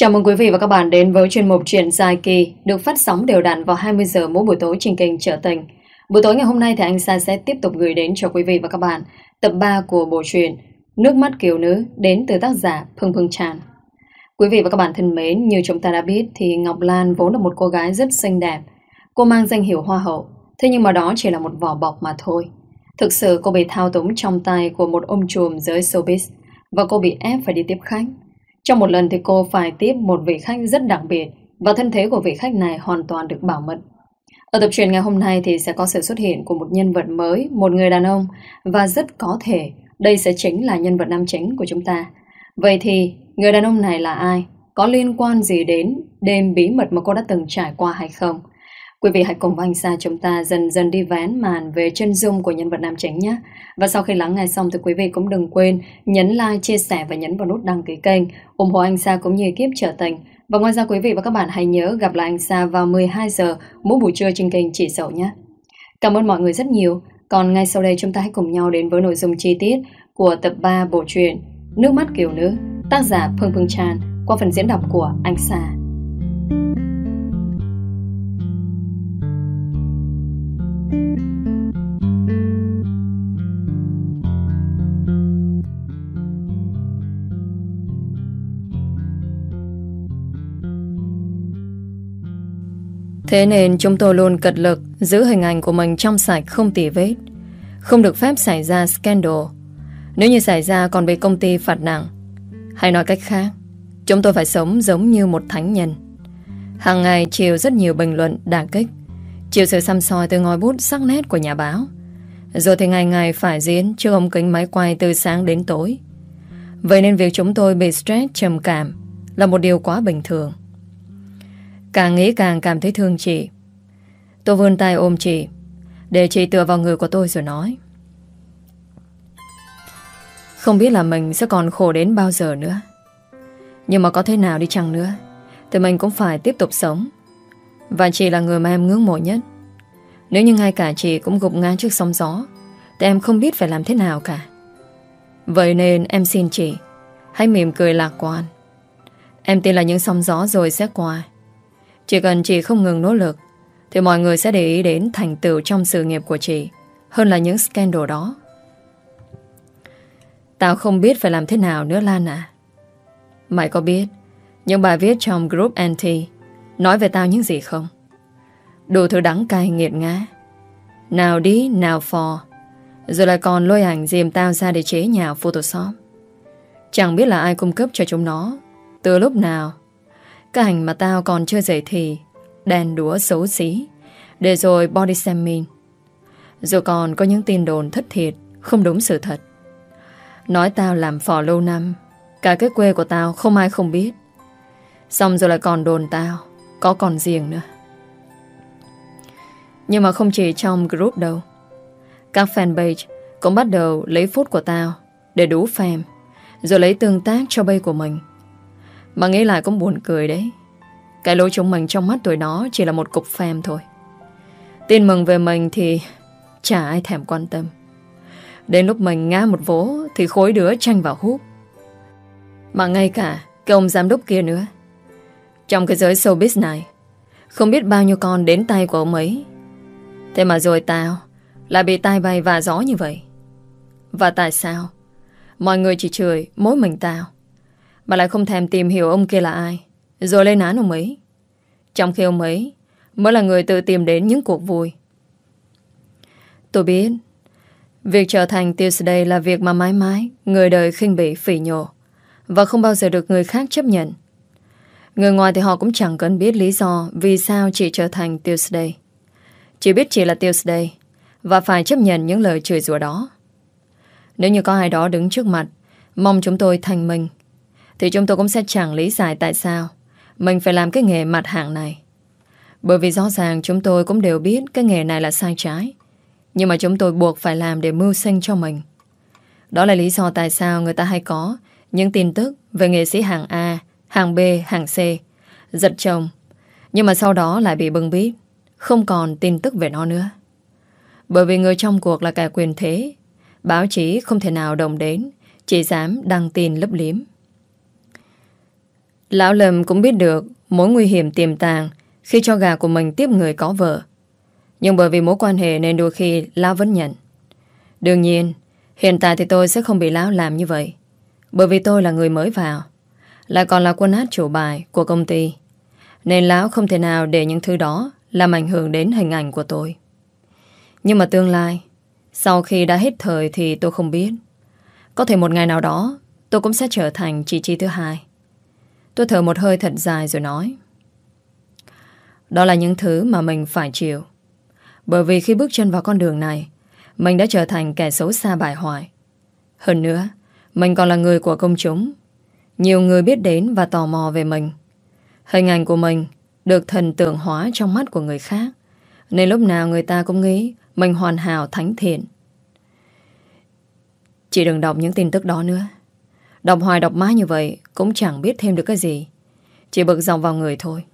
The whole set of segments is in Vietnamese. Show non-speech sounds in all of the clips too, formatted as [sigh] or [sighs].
Chào mừng quý vị và các bạn đến với chuyên mục Chuyện dài kỳ được phát sóng đều đặn vào 20 giờ mỗi buổi tối trên kênh Trở Tình. Buổi tối ngày hôm nay thì anh Sa sẽ tiếp tục gửi đến cho quý vị và các bạn tập 3 của bộ truyện Nước mắt kiều nữ đến từ tác giả Phương Phương Tràn. Quý vị và các bạn thân mến, như chúng ta đã biết thì Ngọc Lan vốn là một cô gái rất xinh đẹp. Cô mang danh hiệu hoa hậu, thế nhưng mà đó chỉ là một vỏ bọc mà thôi. Thực sự cô bị thao túng trong tay của một ông trùm giới showbiz và cô bị ép phải đi tiếp khách. Trong một lần thì cô phải tiếp một vị khách rất đặc biệt và thân thế của vị khách này hoàn toàn được bảo mật. Ở tập truyền ngày hôm nay thì sẽ có sự xuất hiện của một nhân vật mới, một người đàn ông và rất có thể đây sẽ chính là nhân vật nam chính của chúng ta. Vậy thì người đàn ông này là ai? Có liên quan gì đến đêm bí mật mà cô đã từng trải qua hay không? Quý vị hãy cùng với anh Sa chúng ta dần dần đi vén màn về chân dung của nhân vật nam chính nhé. Và sau khi lắng nghe xong thì quý vị cũng đừng quên nhấn like, chia sẻ và nhấn vào nút đăng ký kênh, ủng hộ anh Sa cũng như kiếp trở tình. Và ngoài ra quý vị và các bạn hãy nhớ gặp lại anh Sa vào 12 giờ mỗi buổi trưa trên kênh Chỉ Sầu nhé. Cảm ơn mọi người rất nhiều. Còn ngay sau đây chúng ta hãy cùng nhau đến với nội dung chi tiết của tập 3 bộ truyện Nước mắt kiều nữ, tác giả Phương Phương Chan qua phần diễn đọc của anh Sa. Thế nên chúng tôi luôn cật lực giữ hình ảnh của mình trong sạch không tỉ vết. Không được phép xảy ra scandal. Nếu như xảy ra còn bị công ty phạt nặng. Hay nói cách khác, chúng tôi phải sống giống như một thánh nhân. Hàng ngày chịu rất nhiều bình luận đả kích. Chịu sự xăm soi từ ngòi bút sắc nét của nhà báo. Rồi thì ngày ngày phải diễn trước ống kính máy quay từ sáng đến tối. Vậy nên việc chúng tôi bị stress trầm cảm là một điều quá bình thường. Càng nghĩ càng cảm thấy thương chị. Tôi vươn tay ôm chị, Để chị tựa vào người của tôi rồi nói. Không biết là mình sẽ còn khổ đến bao giờ nữa. Nhưng mà có thế nào đi chăng nữa, Thì mình cũng phải tiếp tục sống. Và chị là người mà em ngưỡng mộ nhất. Nếu như ngay cả chị cũng gục ngã trước sóng gió, Thì em không biết phải làm thế nào cả. Vậy nên em xin chị, Hãy mỉm cười lạc quan. Em tin là những sóng gió rồi sẽ qua chỉ cần chị không ngừng nỗ lực, Thì mọi người sẽ để ý đến thành tựu trong sự nghiệp của chị Hơn là những scandal đó. Tao không biết phải làm thế nào nữa, Lan à Mày có biết Những bài viết trong group anti Nói về tao những gì không? Đủ thứ đắng cay, nghiệt ngã. Nào đi, nào phò. Rồi lại còn lôi ảnh dìm tao ra để chế nhạo Photoshop. Chẳng biết là ai cung cấp cho chúng nó. Từ lúc nào cái hành mà tao còn chưa dậy thì Đèn đúa xấu xí. Để rồi body shaming Rồi còn có những tin đồn thất thiệt, Không đúng sự thật. Nói tao làm phò lâu năm, Cả cái quê của tao không ai không biết. Xong rồi lại còn đồn tao, Có còn riêng nữa. Nhưng mà không chỉ trong group đâu. Các fanpage Cũng bắt đầu lấy phút của tao Để đủ fan, Rồi lấy tương tác cho bay của mình mà nghĩ lại cũng buồn cười đấy. Cái lối chúng mình trong mắt tuổi nó Chỉ là một cục phèm thôi. Tin mừng về mình thì Chả ai thèm quan tâm. Đến lúc mình ngã một vố Thì khối đứa tranh vào hút Mà ngay cả cái ông giám đốc kia nữa. Trong cái giới showbiz này, Không biết bao nhiêu con đến tay của ông ấy. Thế mà rồi tao Lại bị tai bay và gió như vậy. Và tại sao Mọi người chỉ chửi mỗi mình tao? Bà lại không thèm tìm hiểu ông kia là ai. Rồi lên án ông ấy. Trong khi ông ấy, Mới là người tự tìm đến những cuộc vui. Tôi biết, Việc trở thành Tuesday là việc mà mãi mãi Người đời khinh bỉ, phỉ nhổ, Và không bao giờ được người khác chấp nhận. Người ngoài thì họ cũng chẳng cần biết lý do Vì sao chị trở thành Tuesday. Chỉ biết chị là Tuesday Và phải chấp nhận những lời chửi rủa đó. Nếu như có ai đó đứng trước mặt, Mong chúng tôi thành mình thì chúng tôi cũng sẽ chẳng lý giải tại sao Mình phải làm cái nghề mặt hạng này. Bởi vì rõ ràng chúng tôi cũng đều biết Cái nghề này là sai trái Nhưng mà chúng tôi buộc phải làm để mưu sinh cho mình. Đó là lý do tại sao người ta hay có Những tin tức về nghệ sĩ hàng A Hàng B, hàng C Giật chồng Nhưng mà sau đó lại bị bưng bít Không còn tin tức về nó nữa. Bởi vì người trong cuộc là cả quyền thế Báo chí không thể nào đồng đến Chỉ dám đăng tin lấp liếm. Lão Lâm cũng biết được mối nguy hiểm tiềm tàng khi cho gà của mình tiếp người có vợ. Nhưng bởi vì mối quan hệ nên đôi khi Lão vẫn nhận. Đương nhiên, hiện tại thì tôi sẽ không bị Lão làm như vậy. Bởi vì tôi là người mới vào. Lại còn là quân hát chủ bài của công ty. Nên Lão không thể nào để những thứ đó làm ảnh hưởng đến hình ảnh của tôi. Nhưng mà tương lai, sau khi đã hết thời thì tôi không biết. Có thể một ngày nào đó tôi cũng sẽ trở thành chị Chi thứ hai. Tôi thở một hơi thật dài rồi nói. Đó là những thứ mà mình phải chịu. Bởi vì khi bước chân vào con đường này, mình đã trở thành kẻ xấu xa bại hoại. Hơn nữa, mình còn là người của công chúng. Nhiều người biết đến và tò mò về mình. Hình ảnh của mình được thần tượng hóa trong mắt của người khác. Nên lúc nào người ta cũng nghĩ mình hoàn hảo thánh thiện. Chị đừng đọc những tin tức đó nữa. Đọc hoài đọc mãi như vậy cũng chẳng biết thêm được cái gì. Chỉ bực dòng vào người thôi.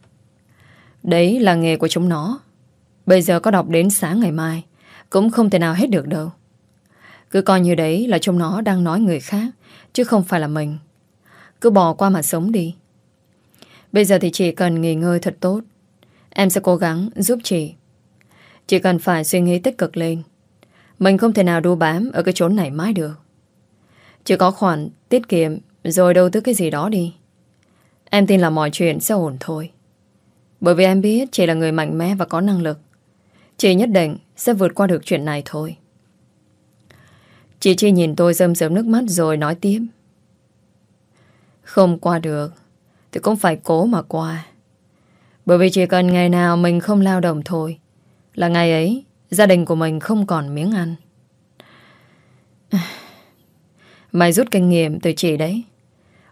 Đấy là nghề của chúng nó. Bây giờ có đọc đến sáng ngày mai, cũng không thể nào hết được đâu. Cứ coi như đấy là chúng nó đang nói người khác, chứ không phải là mình. Cứ bỏ qua mà sống đi. Bây giờ thì chị cần nghỉ ngơi thật tốt. Em sẽ cố gắng giúp chị. Chị cần phải suy nghĩ tích cực lên. Mình không thể nào đu bám ở cái chốn này mãi được. Chỉ có khoản tiết kiệm rồi đầu tư cái gì đó đi. Em tin là mọi chuyện sẽ ổn thôi. Bởi vì em biết chị là người mạnh mẽ và có năng lực. Chị nhất định sẽ vượt qua được chuyện này thôi. Chị Chi nhìn tôi rơm rớm nước mắt rồi nói tiếp. Không qua được, thì cũng phải cố mà qua. Bởi vì chỉ cần ngày nào mình không lao động thôi, là ngày ấy, gia đình của mình không còn miếng ăn. [sighs] Mày rút kinh nghiệm từ chị đấy.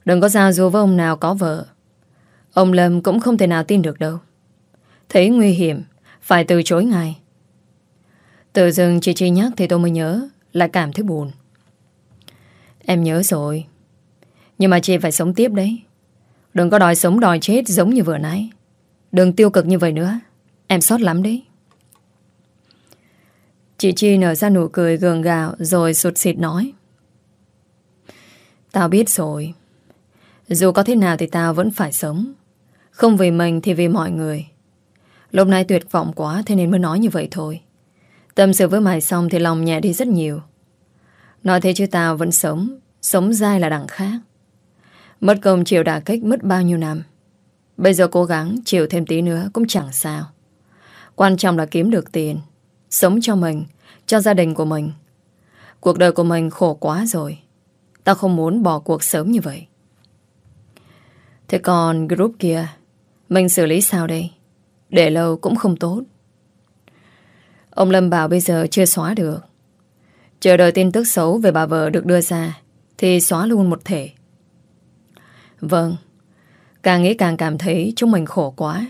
Đừng có giao du với ông nào có vợ. Ông Lâm cũng không thể nào tin được đâu. Thấy nguy hiểm, phải từ chối ngay. Tự dưng chị Chi nhắc thì tôi mới nhớ, lại cảm thấy buồn. Em nhớ rồi. Nhưng mà chị phải sống tiếp đấy. Đừng có đòi sống đòi chết giống như vừa nãy. Đừng tiêu cực như vậy nữa. Em sót lắm đấy. Chị Chi nở ra nụ cười gường gạo rồi sụt xịt nói. Tao biết rồi. Dù có thế nào thì tao vẫn phải sống. Không vì mình thì vì mọi người. Lúc này tuyệt vọng quá thế nên mới nói như vậy thôi. Tâm sự với mày xong thì lòng nhẹ đi rất nhiều. Nói thế chứ tao vẫn sống, sống dai là đẳng khác. Mất công chịu đả kích mất bao nhiêu năm. Bây giờ cố gắng chịu thêm tí nữa cũng chẳng sao. Quan trọng là kiếm được tiền, sống cho mình, cho gia đình của mình. Cuộc đời của mình khổ quá rồi. Tao không muốn bỏ cuộc sớm như vậy. Thế còn group kia, mình xử lý sao đây? Để lâu cũng không tốt. Ông Lâm bảo bây giờ chưa xóa được. Chờ đợi tin tức xấu về bà vợ được đưa ra thì xóa luôn một thể. Vâng, càng nghĩ càng cảm thấy chúng mình khổ quá.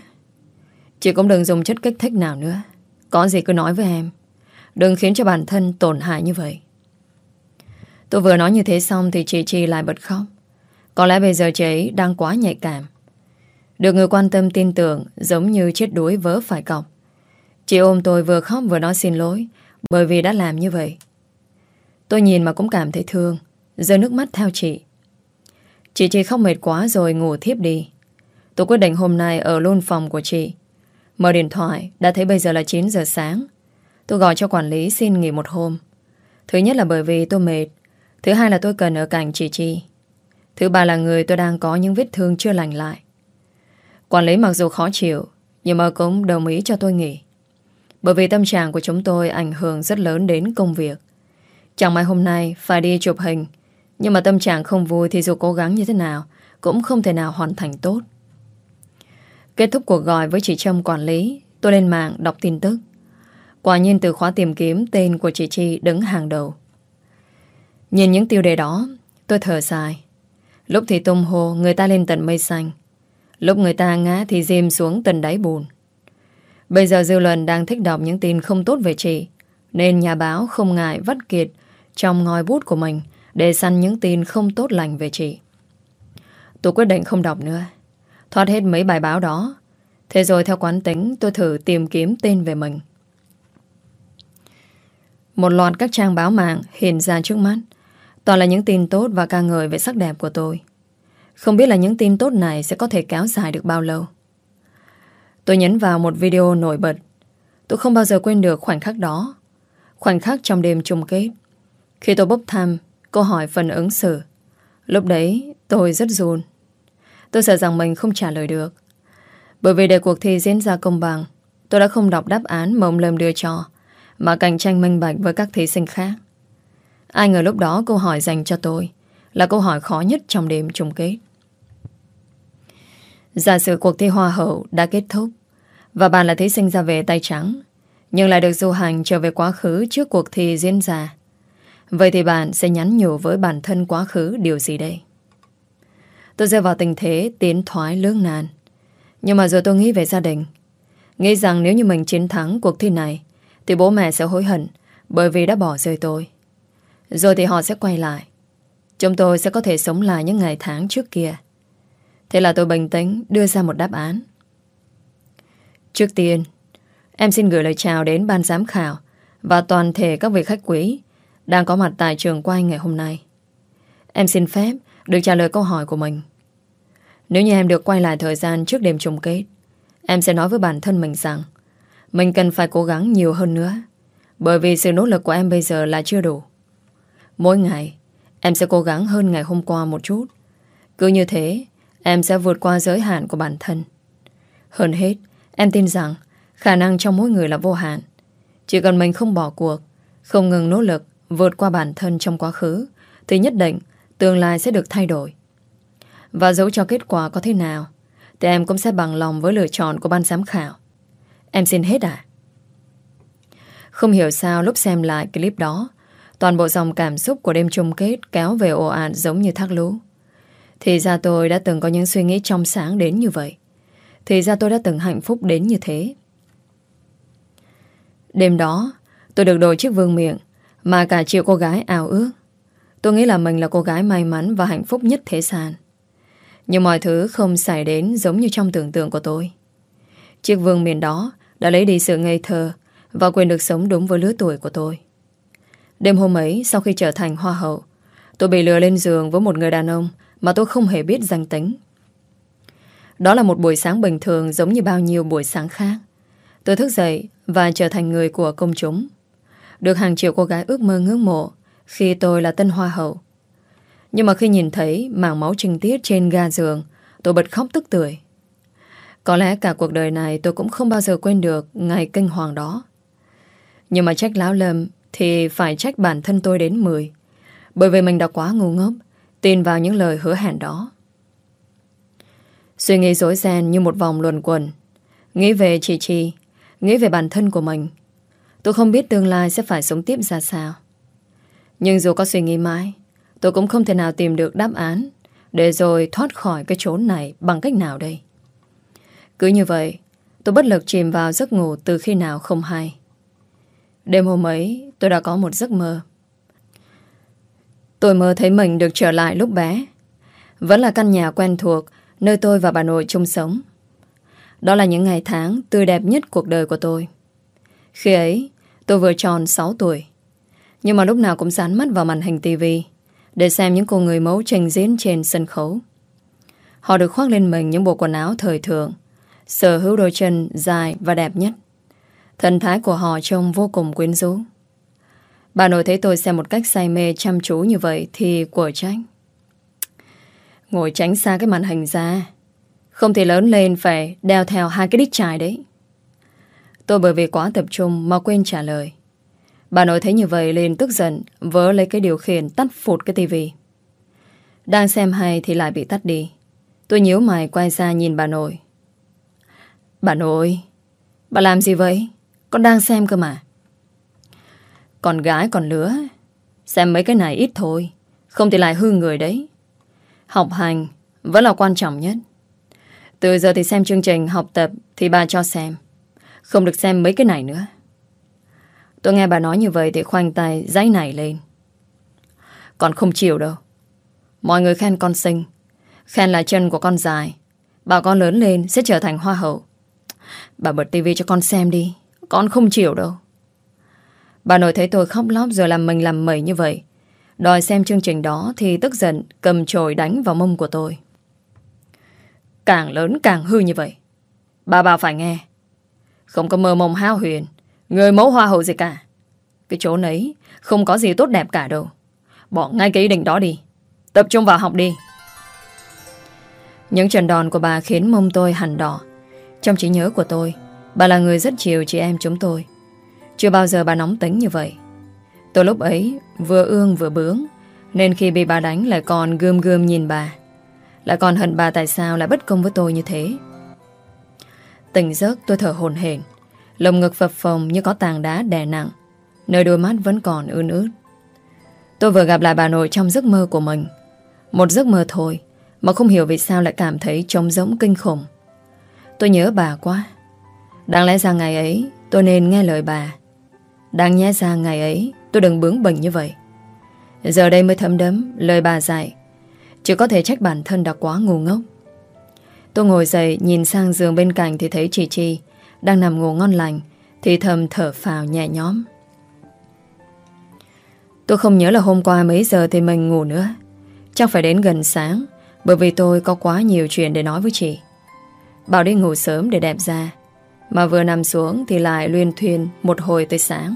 Chị cũng đừng dùng chất kích thích nào nữa. Có gì cứ nói với em. Đừng khiến cho bản thân tổn hại như vậy. Tôi vừa nói như thế xong thì chị Chi lại bật khóc. Có lẽ bây giờ chị ấy đang quá nhạy cảm. Được người quan tâm tin tưởng giống như chết đuối vớ phải cọc. Chị ôm tôi vừa khóc vừa nói xin lỗi bởi vì đã làm như vậy. Tôi nhìn mà cũng cảm thấy thương, rơi nước mắt theo chị. Chị chỉ khóc mệt quá rồi ngủ thiếp đi. Tôi quyết định hôm nay ở luôn phòng của chị. Mở điện thoại, đã thấy bây giờ là 9 giờ sáng. Tôi gọi cho quản lý xin nghỉ một hôm. Thứ nhất là bởi vì tôi mệt. Thứ hai là tôi cần ở cạnh chị Chi. Thứ ba là người tôi đang có những vết thương chưa lành lại. Quản lý mặc dù khó chịu, nhưng mà cũng đồng ý cho tôi nghỉ. Bởi vì tâm trạng của chúng tôi ảnh hưởng rất lớn đến công việc. Chẳng may hôm nay phải đi chụp hình, nhưng mà tâm trạng không vui thì dù cố gắng như thế nào, cũng không thể nào hoàn thành tốt. Kết thúc cuộc gọi với chị Trâm quản lý, tôi lên mạng đọc tin tức. Quả nhiên từ khóa tìm kiếm tên của chị Chi đứng hàng đầu. Nhìn những tiêu đề đó, tôi thở dài. Lúc thì tung hồ người ta lên tận mây xanh. Lúc người ta ngã thì dìm xuống tận đáy bùn. Bây giờ dư luận đang thích đọc những tin không tốt về chị, nên nhà báo không ngại vắt kiệt trong ngòi bút của mình để săn những tin không tốt lành về chị. Tôi quyết định không đọc nữa. Thoát hết mấy bài báo đó. Thế rồi theo quán tính tôi thử tìm kiếm tên về mình. Một loạt các trang báo mạng hiện ra trước mắt. Toàn là những tin tốt và ca ngợi về sắc đẹp của tôi. Không biết là những tin tốt này sẽ có thể kéo dài được bao lâu. Tôi nhấn vào một video nổi bật. Tôi không bao giờ quên được khoảnh khắc đó. Khoảnh khắc trong đêm chung kết. Khi tôi bốc thăm câu hỏi phần ứng xử. Lúc đấy tôi rất run. Tôi sợ rằng mình không trả lời được. Bởi vì để cuộc thi diễn ra công bằng, tôi đã không đọc đáp án mà ông Lâm đưa cho, mà cạnh tranh minh bạch với các thí sinh khác. Ai ngờ lúc đó câu hỏi dành cho tôi là câu hỏi khó nhất trong đêm chung kết. Giả sử cuộc thi Hoa hậu đã kết thúc và bạn là thí sinh ra về tay trắng, nhưng lại được du hành trở về quá khứ trước cuộc thi diễn ra. Vậy thì bạn sẽ nhắn nhủ với bản thân quá khứ điều gì đây? Tôi rơi vào tình thế tiến thoái lưỡng nan. Nhưng mà rồi tôi nghĩ về gia đình. Nghĩ rằng nếu như mình chiến thắng cuộc thi này thì bố mẹ sẽ hối hận bởi vì đã bỏ rơi tôi. Rồi thì họ sẽ quay lại. Chúng tôi sẽ có thể sống lại những ngày tháng trước kia. Thế là tôi bình tĩnh đưa ra một đáp án. Trước tiên, em xin gửi lời chào đến ban giám khảo và toàn thể các vị khách quý đang có mặt tại trường quay ngày hôm nay. Em xin phép được trả lời câu hỏi của mình. Nếu như em được quay lại thời gian trước đêm chung kết, em sẽ nói với bản thân mình rằng mình cần phải cố gắng nhiều hơn nữa bởi vì sự nỗ lực của em bây giờ là chưa đủ. Mỗi ngày, em sẽ cố gắng hơn ngày hôm qua một chút. Cứ như thế, em sẽ vượt qua giới hạn của bản thân. Hơn hết, em tin rằng khả năng trong mỗi người là vô hạn. Chỉ cần mình không bỏ cuộc, không ngừng nỗ lực vượt qua bản thân trong quá khứ, thì nhất định tương lai sẽ được thay đổi. Và dẫu cho kết quả có thế nào, thì em cũng sẽ bằng lòng với lựa chọn của ban giám khảo. Em xin hết à? Không hiểu sao lúc xem lại clip đó, toàn bộ dòng cảm xúc của đêm chung kết kéo về ồ ạt giống như thác lũ. Thì ra tôi đã từng có những suy nghĩ trong sáng đến như vậy. Thì ra tôi đã từng hạnh phúc đến như thế. Đêm đó, tôi được đổi chiếc vương miệng mà cả triệu cô gái ảo ước. Tôi nghĩ là mình là cô gái may mắn và hạnh phúc nhất thế gian. Nhưng mọi thứ không xảy đến giống như trong tưởng tượng của tôi. Chiếc vương miền đó đã lấy đi sự ngây thơ và quyền được sống đúng với lứa tuổi của tôi. Đêm hôm ấy, sau khi trở thành hoa hậu, tôi bị lừa lên giường với một người đàn ông mà tôi không hề biết danh tính. Đó là một buổi sáng bình thường giống như bao nhiêu buổi sáng khác. Tôi thức dậy và trở thành người của công chúng. Được hàng triệu cô gái ước mơ ngưỡng mộ khi tôi là tân hoa hậu. Nhưng mà khi nhìn thấy mảng máu trinh tiết trên ga giường, tôi bật khóc tức tưởi. Có lẽ cả cuộc đời này tôi cũng không bao giờ quên được ngày kinh hoàng đó. Nhưng mà trách lão lâm thì phải trách bản thân tôi đến 10. Bởi vì mình đã quá ngu ngốc, tin vào những lời hứa hẹn đó. Suy nghĩ dối ren như một vòng luồn quẩn. Nghĩ về chị Chi, nghĩ về bản thân của mình. Tôi không biết tương lai sẽ phải sống tiếp ra sao. Nhưng dù có suy nghĩ mãi, tôi cũng không thể nào tìm được đáp án để rồi thoát khỏi cái chốn này bằng cách nào đây. Cứ như vậy, tôi bất lực chìm vào giấc ngủ từ khi nào không hay. Đêm hôm ấy, tôi đã có một giấc mơ. Tôi mơ thấy mình được trở lại lúc bé. Vẫn là căn nhà quen thuộc nơi tôi và bà nội chung sống. Đó là những ngày tháng tươi đẹp nhất cuộc đời của tôi. Khi ấy, tôi vừa tròn 6 tuổi. Nhưng mà lúc nào cũng dán mắt vào màn hình tivi để xem những cô người mẫu trình diễn trên sân khấu. Họ được khoác lên mình những bộ quần áo thời thượng, sở hữu đôi chân dài và đẹp nhất. Thần thái của họ trông vô cùng quyến rũ. Bà nội thấy tôi xem một cách say mê chăm chú như vậy thì của trách. Ngồi tránh xa cái màn hình ra. Không thể lớn lên phải đeo theo hai cái đích trài đấy. Tôi bởi vì quá tập trung mà quên trả lời. Bà nội thấy như vậy liền tức giận vớ lấy cái điều khiển tắt phụt cái tivi. Đang xem hay thì lại bị tắt đi. Tôi nhíu mày quay ra nhìn bà nội. Bà nội, bà làm gì vậy? Con đang xem cơ mà. Con gái còn lứa. Xem mấy cái này ít thôi. Không thì lại hư người đấy. Học hành vẫn là quan trọng nhất. Từ giờ thì xem chương trình, học tập thì bà cho xem. Không được xem mấy cái này nữa. Tôi nghe bà nói như vậy thì khoanh tay giấy này lên. còn không chịu đâu. Mọi người khen con xinh. Khen là chân của con dài. Bảo con lớn lên sẽ trở thành hoa hậu. Bà bật tivi cho con xem đi. Con không chịu đâu. Bà nội thấy tôi khóc lóc rồi làm mình làm mẩy như vậy. Đòi xem chương trình đó thì tức giận cầm chổi đánh vào mông của tôi. càng lớn càng hư như vậy. Bà bà phải nghe. Không có mơ mộng hao huyền, người mẫu hoa hậu gì cả. Cái chỗ nấy không có gì tốt đẹp cả đâu. Bỏ ngay cái ý định đó đi. Tập trung vào học đi. Những trận đòn của bà khiến mông tôi hẳn đỏ. Trong trí nhớ của tôi, bà là người rất chiều chị em chúng tôi. Chưa bao giờ bà nóng tính như vậy. Tôi lúc ấy vừa ương vừa bướng, nên khi bị bà đánh lại còn gươm gươm nhìn bà. Lại còn hận bà tại sao lại bất công với tôi như thế. Tỉnh giấc tôi thở hồn hển. Lồng ngực phập phồng như có tàng đá đè nặng. Nơi đôi mắt vẫn còn ươn ướt. Tôi vừa gặp lại bà nội trong giấc mơ của mình. Một giấc mơ thôi Mà không hiểu vì sao lại cảm thấy trống rỗng kinh khủng. Tôi nhớ bà quá. Đáng lẽ ra ngày ấy Tôi nên nghe lời bà. Đáng nhẽ ra ngày ấy, Tôi đừng bướng bỉnh như vậy. Giờ đây mới thấm đấm lời bà dạy. Chỉ có thể trách bản thân đã quá ngu ngốc. Tôi ngồi dậy, nhìn sang giường bên cạnh Thì thấy chị Chi Đang nằm ngủ ngon lành, Thì thầm thở phào nhẹ nhõm. Tôi không nhớ là hôm qua mấy giờ thì mình ngủ nữa. Chắc phải đến gần sáng, Bởi vì tôi có quá nhiều chuyện để nói với chị. Bảo đi ngủ sớm để đẹp ra Mà vừa nằm xuống Thì lại luyên thuyên một hồi tới sáng.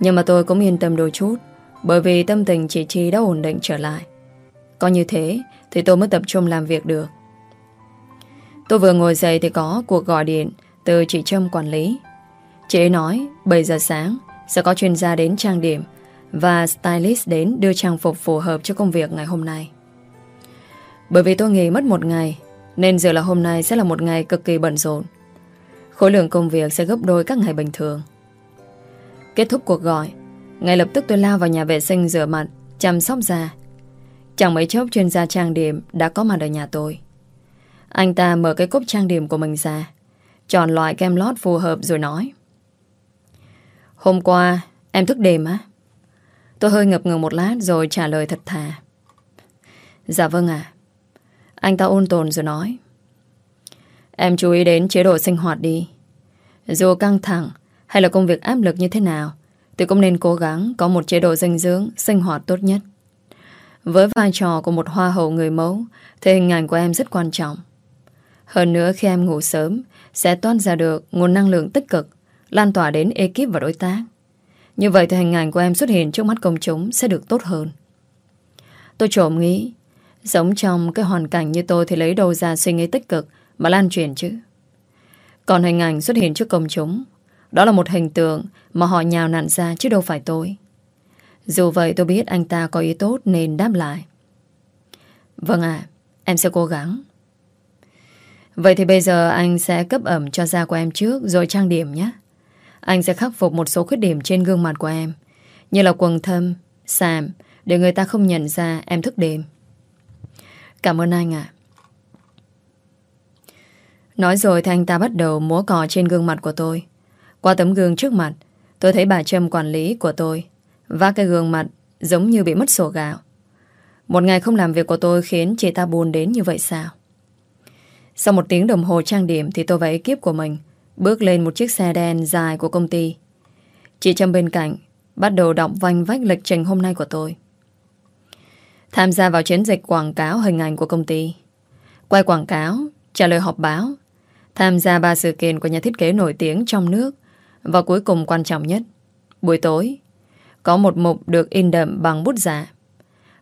Nhưng mà tôi cũng yên tâm đôi chút Bởi vì tâm tình chị Chi đã ổn định trở lại Có như thế Thì tôi mới tập trung làm việc được Tôi vừa ngồi dậy thì có cuộc gọi điện Từ chị Trâm quản lý Chị ấy nói 7 giờ sáng Sẽ có chuyên gia đến trang điểm và stylist đến đưa trang phục phù hợp cho công việc ngày hôm nay. Bởi vì tôi nghỉ mất một ngày, nên giờ là hôm nay sẽ là một ngày cực kỳ bận rộn. Khối lượng công việc sẽ gấp đôi các ngày bình thường. Kết thúc cuộc gọi, ngay lập tức tôi lao vào nhà vệ sinh rửa mặt, chăm sóc da. Chẳng mấy chốc chuyên gia trang điểm đã có mặt ở nhà tôi. Anh ta mở cái cốc trang điểm của mình ra, chọn loại kem lót phù hợp rồi nói. Hôm qua, em thức đêm á? Tôi hơi ngập ngừng một lát rồi trả lời thật thà. Dạ vâng ạ. Anh ta ôn tồn rồi nói. Em chú ý đến chế độ sinh hoạt đi. Dù căng thẳng hay là công việc áp lực như thế nào thì cũng nên cố gắng có một chế độ dinh dưỡng sinh hoạt tốt nhất. Với vai trò của một hoa hậu người mẫu thì hình ảnh của em rất quan trọng. Hơn nữa khi em ngủ sớm sẽ toan ra được nguồn năng lượng tích cực lan tỏa đến ekip và đối tác. Như vậy thì hình ảnh của em xuất hiện trước mắt công chúng sẽ được tốt hơn. Tôi trộm nghĩ, giống trong cái hoàn cảnh như tôi thì lấy đâu ra suy nghĩ tích cực mà lan truyền chứ. Còn hình ảnh xuất hiện trước công chúng, đó là một hình tượng mà họ nhào nặn ra chứ đâu phải tôi. Dù vậy tôi biết anh ta có ý tốt nên đáp lại. Vâng ạ, em sẽ cố gắng. Vậy thì bây giờ anh sẽ cấp ẩm cho da của em trước rồi trang điểm nhé. Anh sẽ khắc phục một số khuyết điểm trên gương mặt của em Như là quần thâm, sàm Để người ta không nhận ra em thức đêm Cảm ơn anh ạ Nói rồi thì anh ta bắt đầu múa cò trên gương mặt của tôi qua tấm gương trước mặt, Tôi thấy bà Trâm quản lý của tôi Và cái gương mặt giống như bị mất sổ gạo. Một ngày không làm việc của tôi Khiến chị ta buồn đến như vậy sao? Sau một tiếng đồng hồ trang điểm Thì tôi và ekip của mình Bước lên một chiếc xe đen dài của công ty. Chị Trâm bên cạnh Bắt đầu đọc vanh vách lịch trình hôm nay của tôi. Tham gia vào chiến dịch quảng cáo hình ảnh của công ty. Quay quảng cáo, Trả lời họp báo. Tham gia ba sự kiện của nhà thiết kế nổi tiếng trong nước và cuối cùng quan trọng nhất, Buổi tối, Có một mục được in đậm bằng bút giả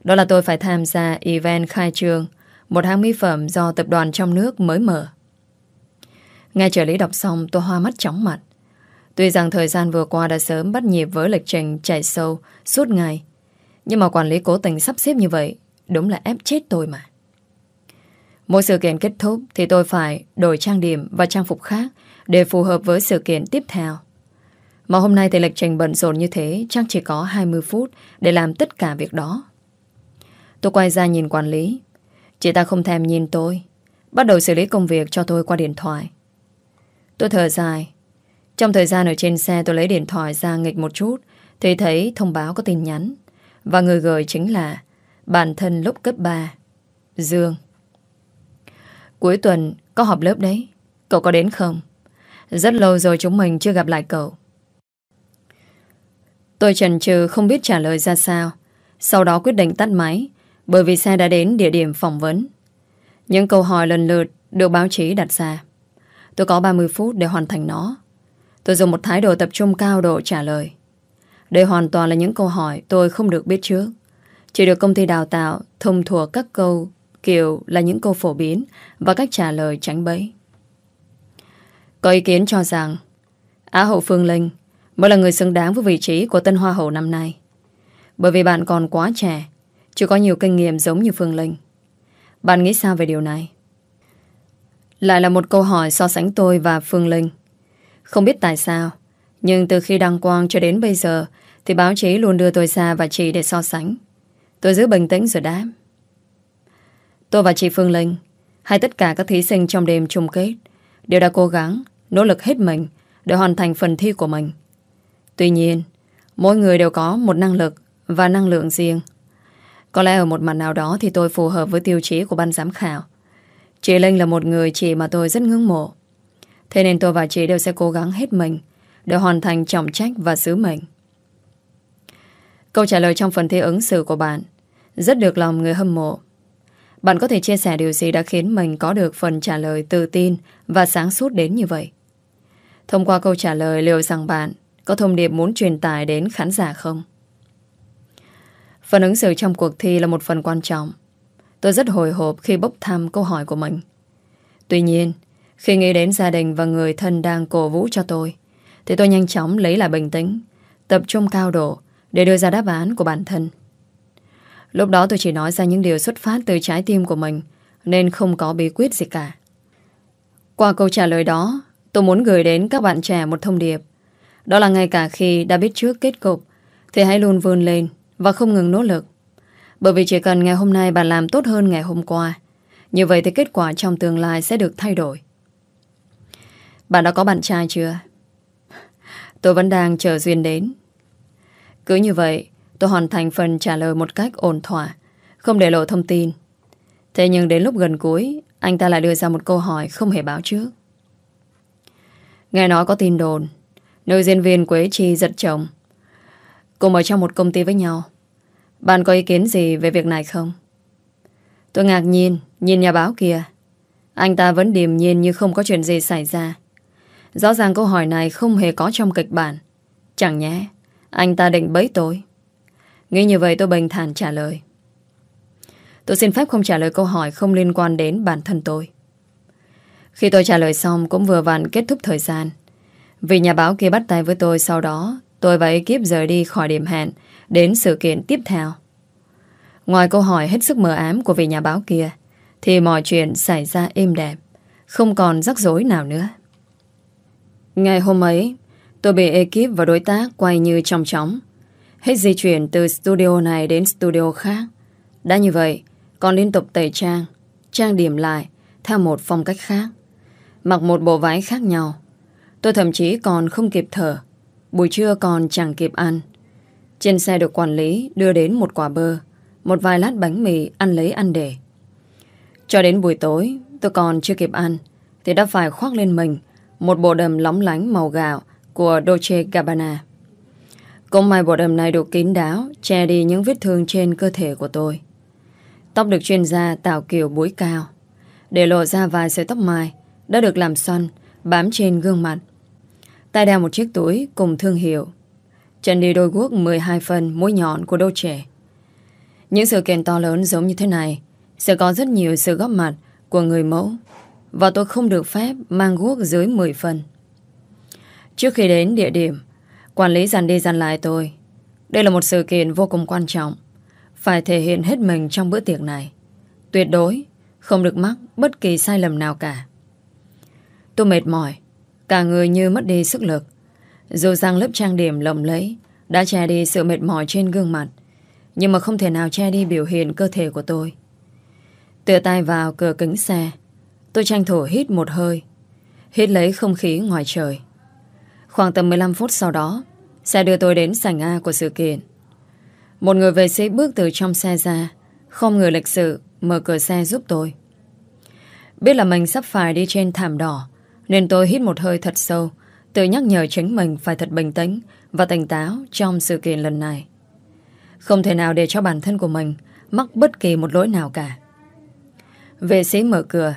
Đó là tôi phải tham gia event khai trương, Một hãng mỹ phẩm do tập đoàn trong nước mới mở Nghe trợ lý đọc xong, tôi hoa mắt chóng mặt. Tuy rằng thời gian vừa qua đã sớm bắt nhịp với lịch trình chạy sâu suốt ngày. Nhưng mà quản lý cố tình sắp xếp như vậy, đúng là ép chết tôi mà. Mỗi sự kiện kết thúc thì tôi phải đổi trang điểm và trang phục khác để phù hợp với sự kiện tiếp theo. Mà hôm nay thì lịch trình bận rộn như thế, chắc chỉ có 20 phút để làm tất cả việc đó. Tôi quay ra nhìn quản lý. Chị ta không thèm nhìn tôi. Bắt đầu xử lý công việc cho tôi qua điện thoại. Tôi thở dài. Trong thời gian ở trên xe, tôi lấy điện thoại ra nghịch một chút, thì thấy thông báo có tin nhắn. Và người gửi chính là bản thân lúc cấp 3. Dương. Cuối tuần, có họp lớp đấy. Cậu có đến không? Rất lâu rồi chúng mình chưa gặp lại cậu. Tôi chần chừ không biết trả lời ra sao. Sau đó quyết định tắt máy, bởi vì xe đã đến địa điểm phỏng vấn. Những câu hỏi lần lượt được báo chí đặt ra. Tôi có 30 phút để hoàn thành nó. Tôi dùng một thái độ tập trung cao độ trả lời. Đây hoàn toàn là những câu hỏi tôi không được biết trước. Chỉ được công ty đào tạo thông thuộc các câu kiểu là những câu phổ biến và cách trả lời tránh bẫy. Có ý kiến cho rằng Á hậu Phương Linh mới là người xứng đáng với vị trí của tân hoa hậu năm nay. Bởi vì bạn còn quá trẻ, chưa có nhiều kinh nghiệm giống như Phương Linh. Bạn nghĩ sao về điều này? Lại là một câu hỏi so sánh tôi và Phương Linh. Không biết tại sao, nhưng từ khi đăng quang cho đến bây giờ thì báo chí luôn đưa tôi ra và chị để so sánh. Tôi giữ bình tĩnh rồi đáp. Tôi và chị Phương Linh hay tất cả các thí sinh trong đêm chung kết đều đã cố gắng, nỗ lực hết mình để hoàn thành phần thi của mình. Tuy nhiên, mỗi người đều có một năng lực và năng lượng riêng. Có lẽ ở một mặt nào đó thì tôi phù hợp với tiêu chí của ban giám khảo. Chị Linh là một người chị mà tôi rất ngưỡng mộ. Thế nên tôi và chị đều sẽ cố gắng hết mình để hoàn thành trọng trách và sứ mệnh. Câu trả lời trong phần thi ứng xử của bạn rất được lòng người hâm mộ. Bạn có thể chia sẻ điều gì đã khiến mình có được phần trả lời tự tin và sáng suốt đến như vậy? Thông qua câu trả lời liệu rằng bạn có thông điệp muốn truyền tải đến khán giả không? Phần ứng xử trong cuộc thi là một phần quan trọng. Tôi rất hồi hộp khi bốc thăm câu hỏi của mình. Tuy nhiên, khi nghĩ đến gia đình và người thân đang cổ vũ cho tôi, thì tôi nhanh chóng lấy lại bình tĩnh, tập trung cao độ để đưa ra đáp án của bản thân. Lúc đó tôi chỉ nói ra những điều xuất phát từ trái tim của mình, nên không có bí quyết gì cả. Qua câu trả lời đó, tôi muốn gửi đến các bạn trẻ một thông điệp. Đó là ngay cả khi đã biết trước kết cục, thì hãy luôn vươn lên và không ngừng nỗ lực. Bởi vì chỉ cần ngày hôm nay bạn làm tốt hơn ngày hôm qua, như vậy thì kết quả trong tương lai sẽ được thay đổi. Bạn đã có bạn trai chưa? Tôi vẫn đang chờ duyên đến. Cứ như vậy, tôi hoàn thành phần trả lời một cách ổn thỏa, không để lộ thông tin. Thế nhưng đến lúc gần cuối, anh ta lại đưa ra một câu hỏi không hề báo trước. Nghe nói có tin đồn, nữ diễn viên Quế Chi giật chồng. Cùng ở trong một công ty với nhau. Bạn có ý kiến gì về việc này không? Tôi ngạc nhiên, nhìn nhà báo kia. Anh ta vẫn điềm nhiên như không có chuyện gì xảy ra. Rõ ràng câu hỏi này không hề có trong kịch bản. Chẳng nhé, anh ta định bấy tôi. Nghĩ như vậy tôi bình thản trả lời. Tôi xin phép không trả lời câu hỏi không liên quan đến bản thân tôi. Khi tôi trả lời xong cũng vừa vặn kết thúc thời gian. Vì nhà báo kia bắt tay với tôi sau đó tôi và ekip rời đi khỏi điểm hẹn đến sự kiện tiếp theo. Ngoài câu hỏi hết sức mờ ám của vị nhà báo kia thì mọi chuyện xảy ra êm đẹp, không còn rắc rối nào nữa. Ngày hôm ấy, tôi bị ekip và đối tác quay như trong chóng. Hết di chuyển từ studio này đến studio khác. Đã như vậy, còn liên tục tẩy trang, trang điểm lại theo một phong cách khác. Mặc một bộ váy khác nhau. Tôi thậm chí còn không kịp thở. Buổi trưa còn chẳng kịp ăn. Trên xe được quản lý đưa đến một quả bơ, một vài lát bánh mì ăn lấy ăn để. Cho đến buổi tối, tôi còn chưa kịp ăn, thì đã phải khoác lên mình một bộ đầm lóng lánh màu gạo của Dolce Gabbana. Cũng may bộ đầm này được kín đáo, che đi những vết thương trên cơ thể của tôi. Tóc được chuyên gia tạo kiểu búi cao, để lộ ra vài sợi tóc mai đã được làm xoăn, bám trên gương mặt. Tay đeo một chiếc túi cùng thương hiệu. Chân đi đôi guốc 12 phần mũi nhọn của đô trẻ. Những sự kiện to lớn giống như thế này sẽ có rất nhiều sự góp mặt của người mẫu và tôi không được phép mang guốc dưới 10 phần. Trước khi đến địa điểm, quản lý dàn đi dàn lại tôi. Đây là một sự kiện vô cùng quan trọng. Phải thể hiện hết mình trong bữa tiệc này. Tuyệt đối không được mắc bất kỳ sai lầm nào cả. Tôi mệt mỏi, cả người như mất đi sức lực. Dù rằng lớp trang điểm lộng lấy đã che đi sự mệt mỏi trên gương mặt, nhưng mà không thể nào che đi biểu hiện cơ thể của tôi. Tựa tay vào cửa kính xe, tôi tranh thủ hít một hơi, hít lấy không khí ngoài trời. Khoảng tầm 15 phút sau đó, xe đưa tôi đến sảnh A của sự kiện. Một người vệ sĩ bước từ trong xe ra, không người lịch sự, mở cửa xe giúp tôi. Biết là mình sắp phải đi trên thảm đỏ, nên tôi hít một hơi thật sâu, tự nhắc nhở chính mình phải thật bình tĩnh và tỉnh táo trong sự kiện lần này. Không thể nào để cho bản thân của mình mắc bất kỳ một lỗi nào cả. Vệ sĩ mở cửa.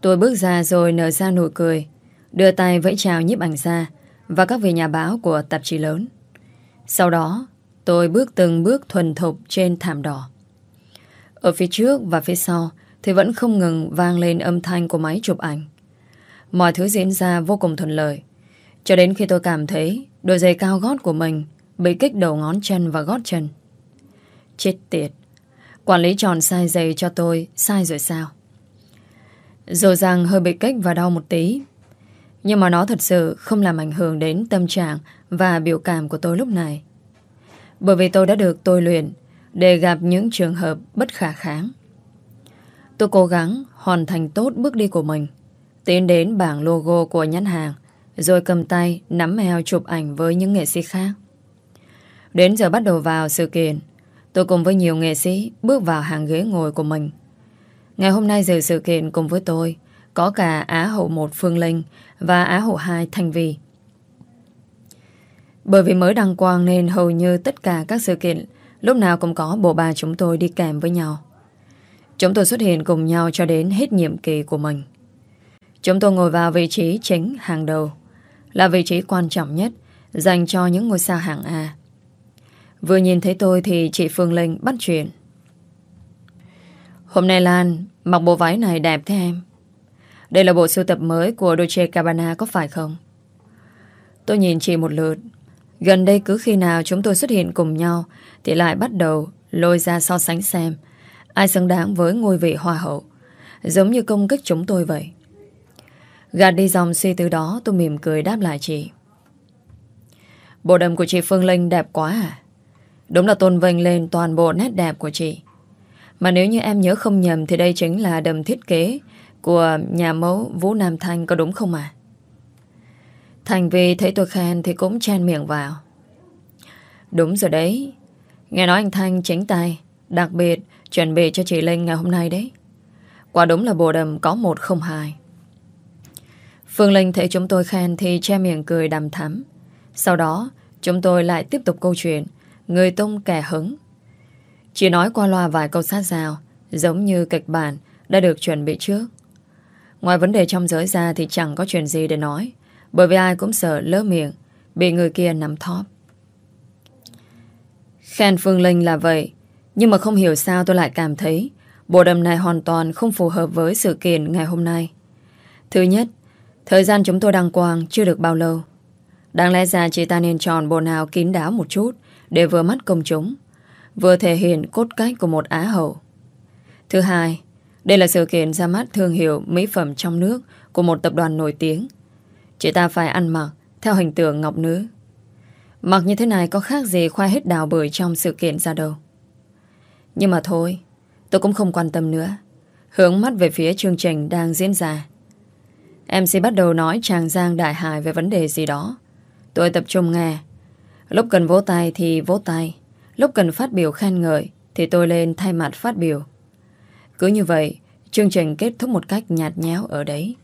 Tôi bước ra rồi nở ra nụ cười, đưa tay vẫy chào nhiếp ảnh gia và các vị nhà báo của tạp chí lớn. Sau đó, tôi bước từng bước thuần thục trên thảm đỏ. Ở phía trước và phía sau thì vẫn không ngừng vang lên âm thanh của máy chụp ảnh. Mọi thứ diễn ra vô cùng thuận lợi. Cho đến khi tôi cảm thấy đôi giày cao gót của mình bị kích đầu ngón chân và gót chân. Chết tiệt. Quản lý tròn sai giày cho tôi sai rồi sao? Dù rằng hơi bị kích và đau một tí, Nhưng mà nó thật sự không làm ảnh hưởng đến tâm trạng và biểu cảm của tôi lúc này. Bởi vì tôi đã được tôi luyện để gặp những trường hợp bất khả kháng. Tôi cố gắng hoàn thành tốt bước đi của mình. Tiến đến bảng logo của nhãn hàng, rồi cầm tay nắm eo chụp ảnh với những nghệ sĩ khác. Đến giờ bắt đầu vào sự kiện, Tôi cùng với nhiều nghệ sĩ bước vào hàng ghế ngồi của mình. Ngày hôm nay dự sự kiện cùng với tôi có cả Á hậu 1 Phương Linh và Á hậu 2 Thanh Vi. Bởi vì mới đăng quang nên hầu như tất cả các sự kiện lúc nào cũng có bộ ba chúng tôi đi kèm với nhau. Chúng tôi xuất hiện cùng nhau cho đến hết nhiệm kỳ của mình. Chúng tôi ngồi vào vị trí chính hàng đầu, là vị trí quan trọng nhất dành cho những ngôi sao hạng A. Vừa nhìn thấy tôi thì chị Phương Linh bắt chuyện. Hôm nay Lan mặc bộ váy này đẹp thế em. Đây là bộ sưu tập mới của Dolce Gabbana có phải không? Tôi nhìn chị một lượt. Gần đây cứ khi nào chúng tôi xuất hiện cùng nhau thì lại bắt đầu lôi ra so sánh xem ai xứng đáng với ngôi vị hoa hậu. Giống như công kích chúng tôi vậy. Gạt đi dòng suy tư đó tôi mỉm cười đáp lại chị. Bộ đầm của chị Phương Linh đẹp quá à? Đúng là tôn vinh lên toàn bộ nét đẹp của chị. Mà nếu như em nhớ không nhầm thì đây chính là đầm thiết kế của nhà mẫu Vũ Nam Thanh có đúng không à? Thành vì thấy tôi khen thì cũng chen miệng vào. Đúng rồi đấy. Nghe nói anh Thanh chính tay, đặc biệt chuẩn bị cho chị Linh ngày hôm nay đấy. Quả đúng là bộ đầm có một không hai. Phương Linh thấy chúng tôi khen thì che miệng cười đầm thắm. Sau đó, chúng tôi lại tiếp tục câu chuyện Người tung kẻ hứng. Chỉ nói qua loa vài câu sát rào Giống như kịch bản Đã được chuẩn bị trước. Ngoài vấn đề trong giới ra thì chẳng có chuyện gì để nói Bởi vì ai cũng sợ lỡ miệng Bị người kia nắm thóp. Khen Phương Linh là vậy Nhưng mà không hiểu sao tôi lại cảm thấy Bộ đầm này hoàn toàn không phù hợp với sự kiện ngày hôm nay. Thứ nhất Thời gian chúng tôi đăng quang chưa được bao lâu Đáng lẽ ra chị ta nên chọn bộ nào kín đáo một chút để vừa mắt công chúng, vừa thể hiện cốt cách của một Á hậu. Thứ hai, đây là sự kiện ra mắt thương hiệu mỹ phẩm trong nước của một tập đoàn nổi tiếng. Chị ta phải ăn mặc theo hình tượng ngọc nữ. Mặc như thế này có khác gì khoai hết đào bưởi trong sự kiện ra đâu. Nhưng mà thôi, tôi cũng không quan tâm nữa. Hướng mắt về phía chương trình đang diễn ra. Em sẽ bắt đầu nói chàng giang đại hài về vấn đề gì đó. Tôi tập trung nghe. Lúc cần vỗ tay thì vỗ tay. Lúc cần phát biểu khen ngợi Thì tôi lên thay mặt phát biểu. Cứ như vậy Chương trình kết thúc một cách nhạt nhẽo ở đấy.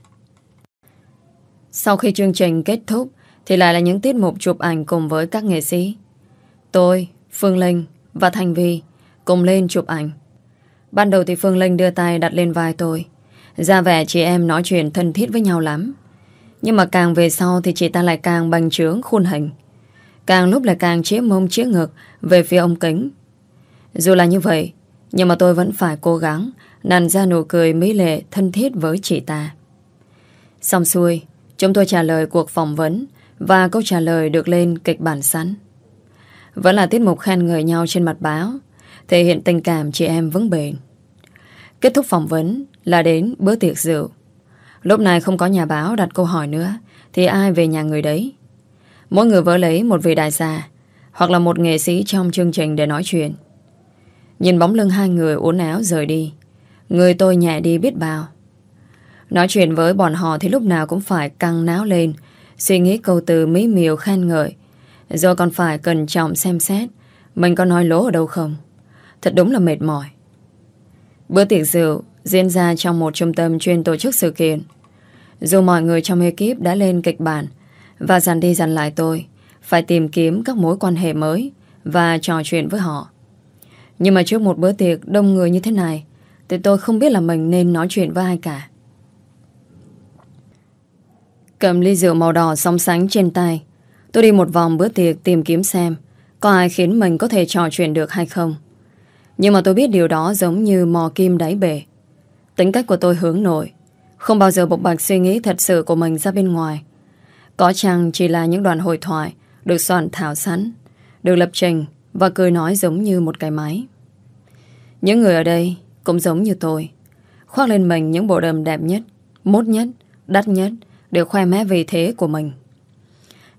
Sau khi chương trình kết thúc Thì lại là những tiết mục chụp ảnh cùng với các nghệ sĩ. Tôi, Phương Linh và Thành Vi Cùng lên chụp ảnh. Ban đầu thì Phương Linh đưa tay đặt lên vai tôi. Ra vẻ chị em nói chuyện thân thiết với nhau lắm. Nhưng mà càng về sau Thì chị ta lại càng bành trướng khuôn hình Càng lúc lại càng chế mông chế ngực Về phía ông kính. Dù là như vậy, Nhưng mà tôi vẫn phải cố gắng Nằn ra nụ cười mỹ lệ thân thiết với chị ta. Xong xuôi, Chúng tôi trả lời cuộc phỏng vấn Và câu trả lời được lên kịch bản sẵn. Vẫn là tiết mục khen ngợi nhau trên mặt báo, Thể hiện tình cảm chị em vững bền. Kết thúc phỏng vấn Là đến bữa tiệc rượu. Lúc này không có nhà báo đặt câu hỏi nữa, Thì ai về nhà người đấy? Mỗi người vỡ lấy một vị đại gia, Hoặc là một nghệ sĩ trong chương trình để nói chuyện. Nhìn bóng lưng hai người uốn áo rời đi, Người tôi nhẹ đi biết bao. Nói chuyện với bọn họ thì lúc nào cũng phải căng náo lên, Suy nghĩ câu từ mỹ miều khen ngợi. Rồi còn phải cẩn trọng xem xét, Mình có nói lố ở đâu không? Thật đúng là mệt mỏi. Bữa tiệc rượu diễn ra trong một trung tâm chuyên tổ chức sự kiện. Dù mọi người trong ekip đã lên kịch bản và dặn đi dặn lại tôi, Phải tìm kiếm các mối quan hệ mới Và trò chuyện với họ. Nhưng mà trước một bữa tiệc đông người như thế này, Thì tôi không biết là mình nên nói chuyện với ai cả. Cầm ly rượu màu đỏ song sánh trên tay, Tôi đi một vòng bữa tiệc tìm kiếm xem Có ai khiến mình có thể trò chuyện được hay không. Nhưng mà tôi biết điều đó giống như mò kim đáy bể. Tính cách của tôi hướng nội. Không bao giờ bộc bạch suy nghĩ thật sự của mình ra bên ngoài. Có chăng chỉ là những đoạn hội thoại Được soạn thảo sẵn Được lập trình Và cười nói giống như một cái máy. Những người ở đây cũng giống như tôi. Khoác lên mình những bộ đầm đẹp nhất Mốt nhất, đắt nhất Để khoe mẽ vị thế của mình.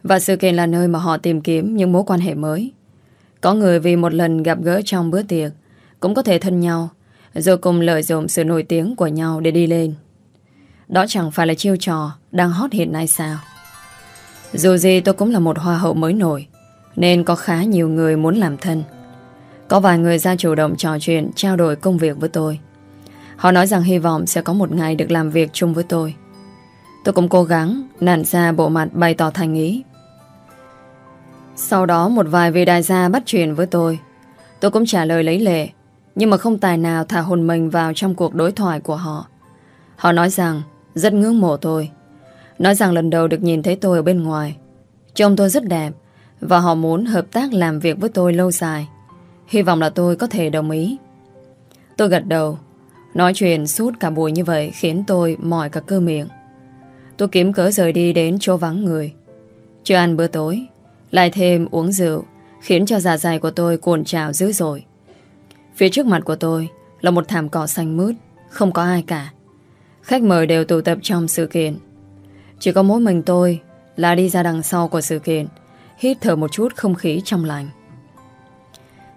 Và sự kiện là nơi mà họ tìm kiếm Những mối quan hệ mới. Có người vì một lần gặp gỡ trong bữa tiệc cũng có thể thân nhau Rồi cùng lợi dụng sự nổi tiếng của nhau Để đi lên Đó chẳng phải là chiêu trò Đang hot hiện nay sao Dù gì tôi cũng là một hoa hậu mới nổi Nên có khá nhiều người muốn làm thân Có vài người ra chủ động trò chuyện Trao đổi công việc với tôi Họ nói rằng hy vọng sẽ có một ngày được làm việc chung với tôi. Tôi cũng cố gắng nản ra bộ mặt bày tỏ thành ý. Sau đó một vài vị đại gia bắt chuyện với tôi. Tôi cũng trả lời lấy lệ, nhưng mà không tài nào thả hồn mình vào trong cuộc đối thoại của họ. Họ nói rằng rất ngưỡng mộ tôi. Nói rằng lần đầu được nhìn thấy tôi ở bên ngoài. Trông tôi rất đẹp và họ muốn hợp tác làm việc với tôi lâu dài. Hy vọng là tôi có thể đồng ý. Tôi gật đầu Nói chuyện suốt cả buổi như vậy khiến tôi mỏi cả cơ miệng. Tôi kiếm cớ rời đi đến chỗ vắng người. Chưa ăn bữa tối, lại thêm uống rượu, khiến cho dạ dày của tôi cuồn trào dữ dội. Phía trước mặt của tôi là một thảm cỏ xanh mướt, không có ai cả. Khách mời đều tụ tập trong sự kiện. Chỉ có mỗi mình tôi là đi ra đằng sau của sự kiện, hít thở một chút không khí trong lành.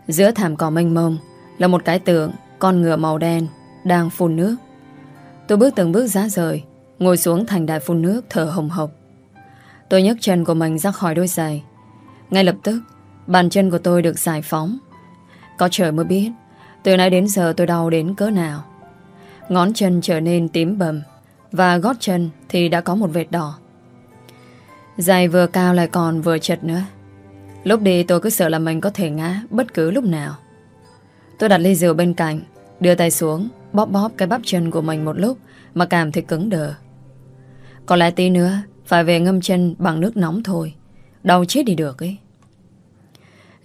Giữa thảm cỏ mênh mông là một cái tượng con ngựa màu đen đang phun nước. Tôi bước từng bước ra rời, ngồi xuống thành đài phun nước thở hồng hộc. Tôi nhấc chân của mình ra khỏi đôi giày. Ngay lập tức, bàn chân của tôi được giải phóng. Có trời mới biết, từ nay đến giờ tôi đau đến cỡ nào. Ngón chân trở nên tím bầm, và gót chân thì đã có một vệt đỏ. Giày vừa cao lại còn vừa chật nữa. Lúc đi tôi cứ sợ là mình có thể ngã bất cứ lúc nào. Tôi đặt ly rượu bên cạnh, đưa tay xuống, Bóp bóp cái bắp chân của mình một lúc Mà cảm thấy cứng đờ Có lẽ tí nữa Phải về ngâm chân bằng nước nóng thôi Đau chết đi được ấy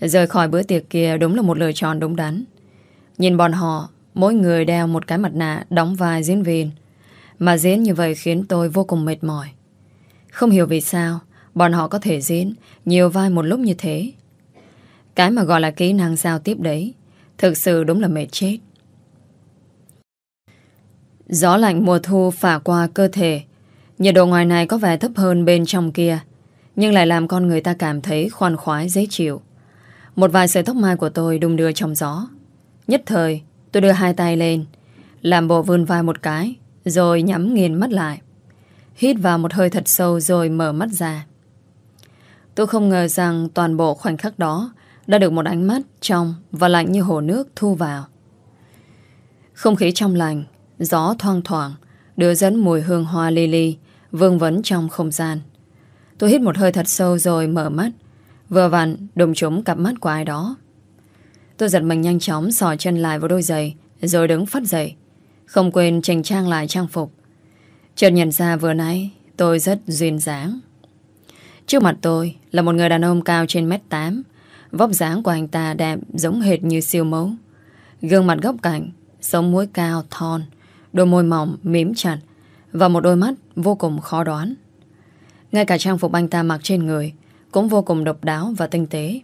Rời khỏi bữa tiệc kia Đúng là một lựa chọn đúng đắn Nhìn bọn họ, Mỗi người đeo một cái mặt nạ Đóng vai diễn viên. Mà diễn như vậy khiến tôi vô cùng mệt mỏi. Không hiểu vì sao, Bọn họ có thể diễn Nhiều vai một lúc như thế. Cái mà gọi là kỹ năng giao tiếp đấy, Thực sự đúng là mệt chết. Gió lạnh mùa thu phả qua cơ thể. Nhiệt độ ngoài này có vẻ thấp hơn bên trong kia, Nhưng lại làm con người ta cảm thấy khoan khoái dễ chịu. Một vài sợi tóc mai của tôi đung đưa trong gió. Nhất thời, tôi đưa hai tay lên, Làm bộ vươn vai một cái, Rồi nhắm nghiền mắt lại. Hít vào một hơi thật sâu rồi mở mắt ra. Tôi không ngờ rằng toàn bộ khoảnh khắc đó Đã được một ánh mắt trong Và lạnh như hồ nước thu vào. Không khí trong lành, Gió thoang thoảng, Đưa dẫn mùi hương hoa lily, Vương vấn trong không gian. Tôi hít một hơi thật sâu rồi mở mắt, Vừa vặn đụng trúng cặp mắt của ai đó. Tôi giật mình nhanh chóng Sò chân lại vào đôi giày Rồi đứng phát dậy. Không quên chỉnh trang lại trang phục. Chợt nhận ra vừa nãy Tôi rất duyên dáng. Trước mặt tôi là một người đàn ông cao trên mét 8 Vóc dáng của anh ta đẹp giống hệt như siêu mẫu. Gương mặt góc cạnh Sống mũi cao, thon Đôi môi mỏng, mím chặt Và một đôi mắt vô cùng khó đoán. Ngay cả trang phục anh ta mặc trên người Cũng vô cùng độc đáo và tinh tế.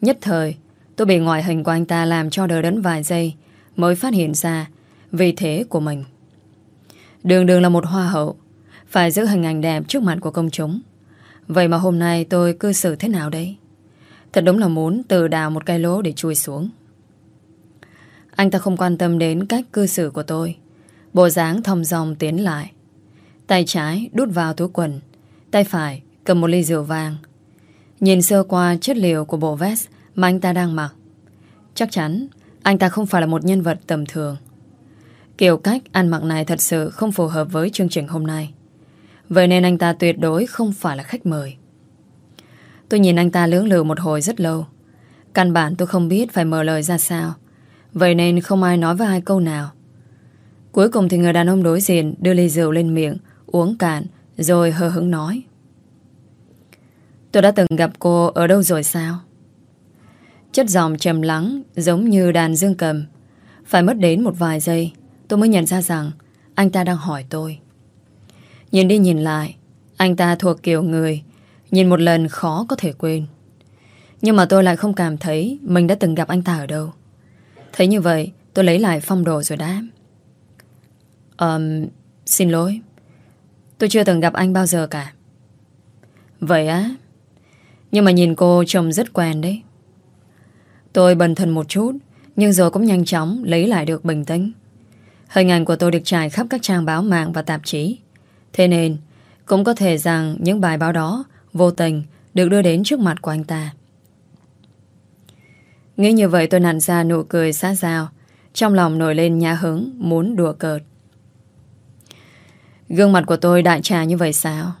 Nhất thời Tôi bị ngoại hình của anh ta làm cho đỡ đẫn vài giây, Mới phát hiện ra Vị thế của mình. Đường đường là một hoa hậu, Phải giữ hình ảnh đẹp trước mặt của công chúng. Vậy mà hôm nay tôi cư xử thế nào đây? Thật đúng là muốn tự đào một cái lỗ để chui xuống. Anh ta không quan tâm đến cách cư xử của tôi. Bộ dáng thong dòng tiến lại. Tay trái đút vào túi quần, Tay phải cầm một ly rượu vàng. Nhìn sơ qua chất liệu của bộ vest mà anh ta đang mặc. Chắc chắn anh ta không phải là một nhân vật tầm thường. Kiểu cách ăn mặc này thật sự không phù hợp với chương trình hôm nay. Vậy nên anh ta tuyệt đối không phải là khách mời. Tôi nhìn anh ta lưỡng lự một hồi rất lâu. Căn bản tôi không biết phải mở lời ra sao. Vậy nên không ai nói với ai câu nào. Cuối cùng thì người đàn ông đối diện đưa ly rượu lên miệng, uống cạn, Rồi hờ hững nói. Tôi đã từng gặp cô ở đâu rồi sao? Chất giọng trầm lắng Giống như đàn dương cầm. Phải mất đến một vài giây Tôi mới nhận ra rằng Anh ta đang hỏi tôi. Nhìn đi nhìn lại Anh ta thuộc kiểu người Nhìn một lần khó có thể quên. Nhưng mà tôi lại không cảm thấy Mình đã từng gặp anh ta ở đâu. Thấy như vậy tôi lấy lại phong đồ rồi đáp. Um, Xin lỗi Tôi chưa từng gặp anh bao giờ cả. Vậy á Nhưng mà nhìn cô trông rất quen đấy. Tôi bần thần một chút, Nhưng rồi cũng nhanh chóng lấy lại được bình tĩnh. Hình ảnh của tôi được trải khắp các trang báo mạng và tạp chí. Thế nên, Cũng có thể rằng những bài báo đó Vô tình được đưa đến trước mặt của anh ta. Nghĩ như vậy tôi nặn ra nụ cười xa giao, Trong lòng nổi lên nhã hứng, Muốn đùa cợt. Gương mặt của tôi đại trà như vậy sao?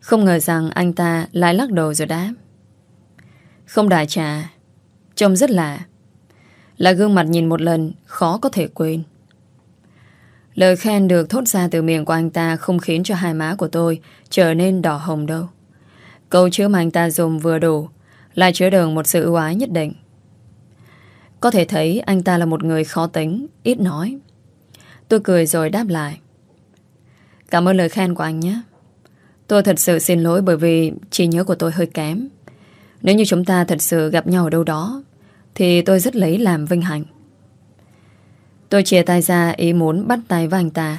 Không ngờ rằng anh ta lại lắc đầu rồi đáp. Không đại trà Trông rất lạ. Là gương mặt nhìn một lần, Khó có thể quên. Lời khen được thốt ra từ miệng của anh ta Không khiến cho hai má của tôi Trở nên đỏ hồng đâu. Câu chữ mà anh ta dùng vừa đủ, Lại chứa đựng một sự ưu ái nhất định. Có thể thấy anh ta là một người khó tính, Ít nói. Tôi cười rồi đáp lại. Cảm ơn lời khen của anh nhé. Tôi thật sự xin lỗi bởi vì trí nhớ của tôi hơi kém. Nếu như chúng ta thật sự gặp nhau ở đâu đó thì tôi rất lấy làm vinh hạnh. Tôi chia tay ra ý muốn bắt tay với anh ta.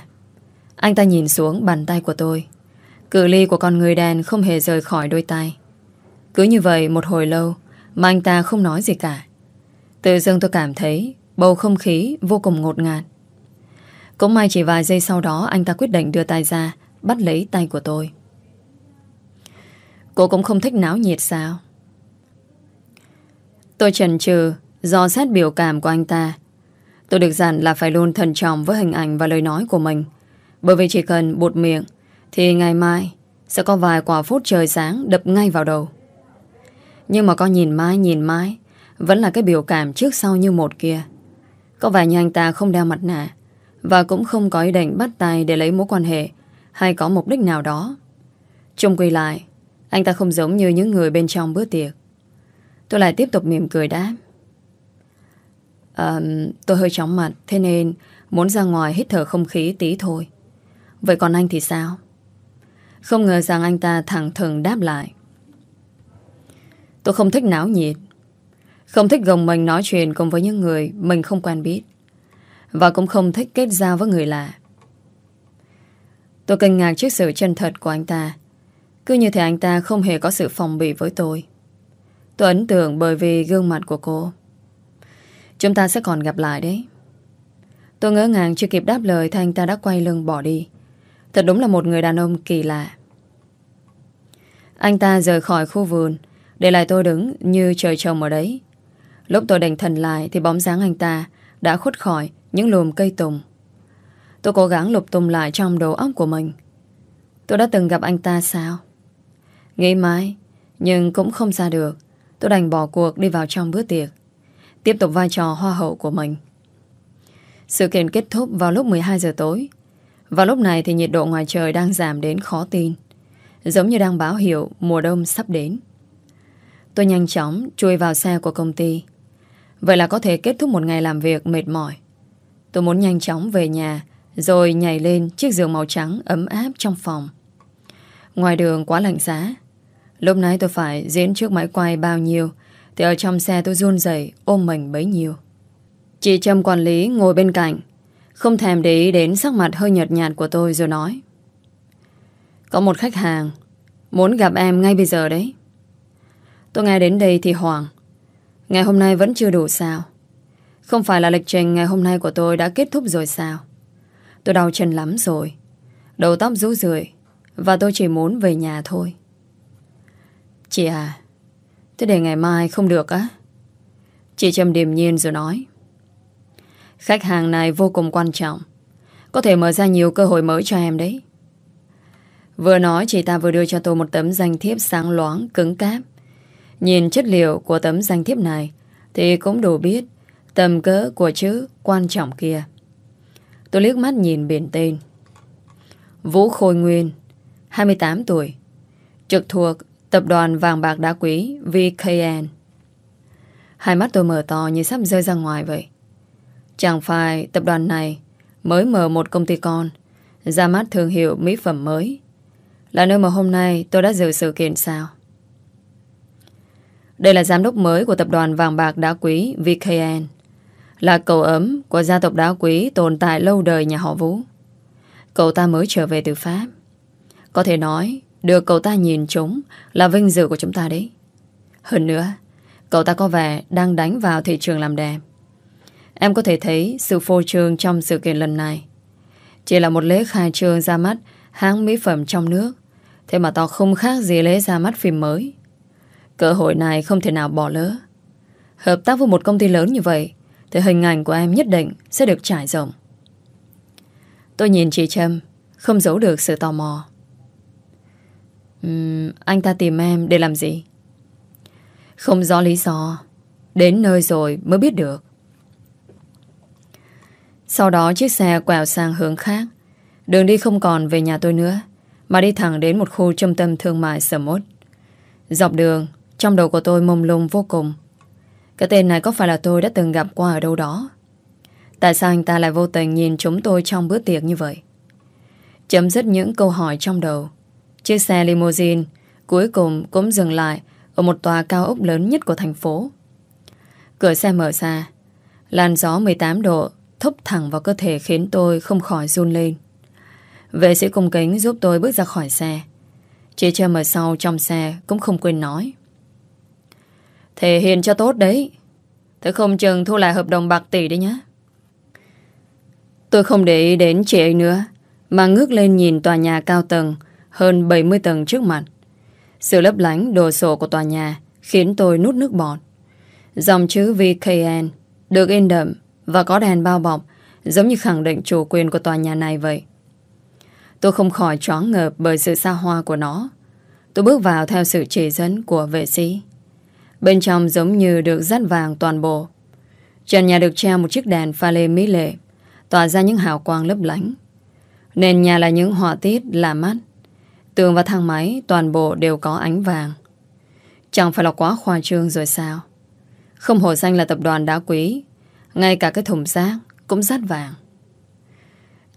Anh ta nhìn xuống bàn tay của tôi. Cự ly của con người đàn không hề rời khỏi đôi tay. Cứ như vậy một hồi lâu Mà anh ta không nói gì cả. Tự dưng tôi cảm thấy Bầu không khí vô cùng ngột ngạt. Cũng may chỉ vài giây sau đó Anh ta quyết định đưa tay ra Bắt lấy tay của tôi. Cô cũng không thích náo nhiệt sao? Tôi chần chừ Do xét biểu cảm của anh ta Tôi được dặn là phải luôn thận trọng Với hình ảnh và lời nói của mình Bởi vì chỉ cần bụt miệng Thì ngày mai sẽ có vài quả phút trời sáng Đập ngay vào đầu Nhưng mà có nhìn mai nhìn mai Vẫn là cái biểu cảm trước sau như một kia Có vẻ như anh ta không đeo mặt nạ và cũng không có ý định bắt tay để lấy mối quan hệ hay có mục đích nào đó. Trung quy lại, anh ta không giống như những người bên trong bữa tiệc. Tôi lại tiếp tục mỉm cười đáp. À, tôi hơi chóng mặt, thế nên muốn ra ngoài hít thở không khí tí thôi. Vậy còn anh thì sao? Không ngờ rằng anh ta thẳng thừng đáp lại. Tôi không thích náo nhiệt. Không thích gồng mình nói chuyện cùng với những người mình không quen biết. Và cũng không thích kết giao với người lạ Tôi kinh ngạc trước sự chân thật của anh ta Cứ như thể anh ta không hề có sự phòng bị với tôi Tôi ấn tượng bởi vì gương mặt của cô Chúng ta sẽ còn gặp lại đấy Tôi ngỡ ngàng chưa kịp đáp lời Thì anh ta đã quay lưng bỏ đi Thật đúng là một người đàn ông kỳ lạ Anh ta rời khỏi khu vườn Để lại tôi đứng như trời trồng ở đấy Lúc tôi định thần lại Thì bóng dáng anh ta đã khuất khỏi những lùm cây tùng. Tôi cố gắng lục tung lại trong đầu óc của mình. Tôi đã từng gặp anh ta sao? Nghĩ mãi, nhưng cũng không ra được. Tôi đành bỏ cuộc đi vào trong bữa tiệc. Tiếp tục vai trò hoa hậu của mình. Sự kiện kết thúc vào lúc 12 giờ tối. Vào lúc này thì nhiệt độ ngoài trời đang giảm đến khó tin. Giống như đang báo hiệu mùa đông sắp đến. Tôi nhanh chóng chui vào xe của công ty. Vậy là có thể kết thúc một ngày làm việc mệt mỏi. Tôi muốn nhanh chóng về nhà, Rồi nhảy lên chiếc giường màu trắng ấm áp trong phòng Ngoài đường quá lạnh giá Lúc nãy tôi phải diễn trước máy quay bao nhiêu, Thì ở trong xe tôi run rẩy, ôm mình bấy nhiêu Chị Trâm quản lý ngồi bên cạnh, Không thèm để ý đến sắc mặt hơi nhợt nhạt của tôi rồi nói Có một khách hàng, Muốn gặp em ngay bây giờ đấy Tôi nghe đến đây thì hoảng Ngày hôm nay vẫn chưa đủ sao không phải là lịch trình ngày hôm nay của tôi đã kết thúc rồi sao? Tôi đau chân lắm rồi. Đầu tóc rũ rượi. Và tôi chỉ muốn về nhà thôi. Chị à, thế để ngày mai không được á? Chị Trâm điềm nhiên rồi nói. Khách hàng này vô cùng quan trọng. Có thể mở ra nhiều cơ hội mới cho em đấy. Vừa nói chị ta vừa đưa cho tôi một tấm danh thiếp sáng loáng, cứng cáp. Nhìn chất liệu của tấm danh thiếp này thì cũng đủ biết Tầm cỡ của chữ quan trọng kia Tôi liếc mắt nhìn biển tên Vũ Khôi Nguyên 28 tuổi Trực thuộc Tập đoàn vàng bạc đá quý VKN Hai mắt tôi mở to như sắp rơi ra ngoài vậy. Chẳng phải tập đoàn này Mới mở một công ty con, Ra mắt thương hiệu mỹ phẩm mới. Là nơi mà hôm nay tôi đã dự sự kiện sao? Đây là giám đốc mới của tập đoàn vàng bạc đá quý VKN Là cậu ấm của gia tộc đá quý tồn tại lâu đời nhà họ Vũ. Cậu ta mới trở về từ Pháp. Có thể nói được cậu ta nhìn chúng Là vinh dự của chúng ta đấy. Hơn nữa, Cậu ta có vẻ đang đánh vào thị trường làm đẹp. Em có thể thấy Sự phô trương trong sự kiện lần này. Chỉ là một lễ khai trương ra mắt Hãng mỹ phẩm trong nước, Thế mà to không khác gì lễ ra mắt phim mới. Cơ hội này không thể nào bỏ lỡ. Hợp tác với một công ty lớn như vậy, Thì hình ảnh của em nhất định Sẽ được trải rộng. Tôi nhìn chị Trâm, Không giấu được sự tò mò uhm, Anh ta tìm em để làm gì? Không rõ lý do. Đến nơi rồi mới biết được. Sau đó chiếc xe quẹo sang hướng khác. Đường đi không còn về nhà tôi nữa Mà đi thẳng đến một khu trung tâm thương mại sở mốt Dọc đường Trong đầu của tôi mông lung vô cùng. Cái tên này có phải là tôi đã từng gặp qua ở đâu đó? Tại sao anh ta lại vô tình nhìn chúng tôi trong bữa tiệc như vậy? Chấm dứt những câu hỏi trong đầu. Chiếc xe limousine cuối cùng cũng dừng lại ở một tòa cao ốc lớn nhất của thành phố. Cửa xe mở ra. Làn gió 18 độ thúc thẳng vào cơ thể khiến tôi không khỏi run lên. Vệ sĩ cung kính giúp tôi bước ra khỏi xe. Chị Trâm ở sau trong xe cũng không quên nói. Thể hiện cho tốt đấy. Thế không chừng thu lại hợp đồng bạc tỷ đấy nhá Tôi không để ý đến chị ấy nữa, Mà ngước lên nhìn tòa nhà cao tầng hơn 70 tầng trước mặt. Sự lấp lánh đồ sổ của tòa nhà Khiến tôi nút nước bọt. Dòng chữ VKN Được in đậm và có đèn bao bọc, Giống như khẳng định chủ quyền của tòa nhà này vậy. Tôi không khỏi choáng ngợp Bởi sự xa hoa của nó. Tôi bước vào theo sự chỉ dẫn của vệ sĩ. Bên trong giống như được dát vàng toàn bộ. Trần nhà được treo một chiếc đèn pha lê mỹ lệ, tỏa ra những hào quang lấp lánh. Nền nhà là những họa tiết lạ mắt. Tường và thang máy toàn bộ đều có ánh vàng. Chẳng phải là quá khoa trương rồi sao? Không hồ danh là tập đoàn đá quý, ngay cả cái thùng rác cũng rát vàng.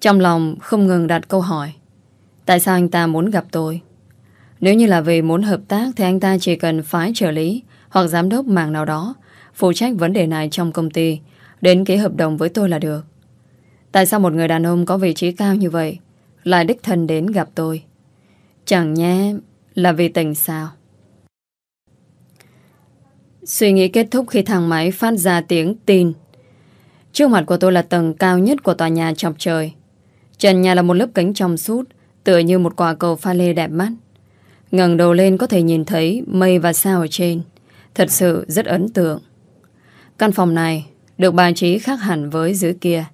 Trong lòng không ngừng đặt câu hỏi Tại sao anh ta muốn gặp tôi Nếu như là vì muốn hợp tác Thì anh ta chỉ cần phái trợ lý Hoặc giám đốc mạng nào đó Phụ trách vấn đề này trong công ty Đến ký hợp đồng với tôi là được Tại sao một người đàn ông có vị trí cao như vậy Lại đích thân đến gặp tôi Chẳng nhé, Là vì tình sao? Suy nghĩ kết thúc khi thang máy phát ra tiếng tin. Trước mặt của tôi là tầng cao nhất của tòa nhà chọc trời. Trần nhà là một lớp kính trong suốt, Tựa như một quả cầu pha lê đẹp mắt. Ngẩng đầu lên có thể nhìn thấy Mây và sao ở trên. Thật sự rất ấn tượng. Căn phòng này Được bài trí khác hẳn với dưới kia.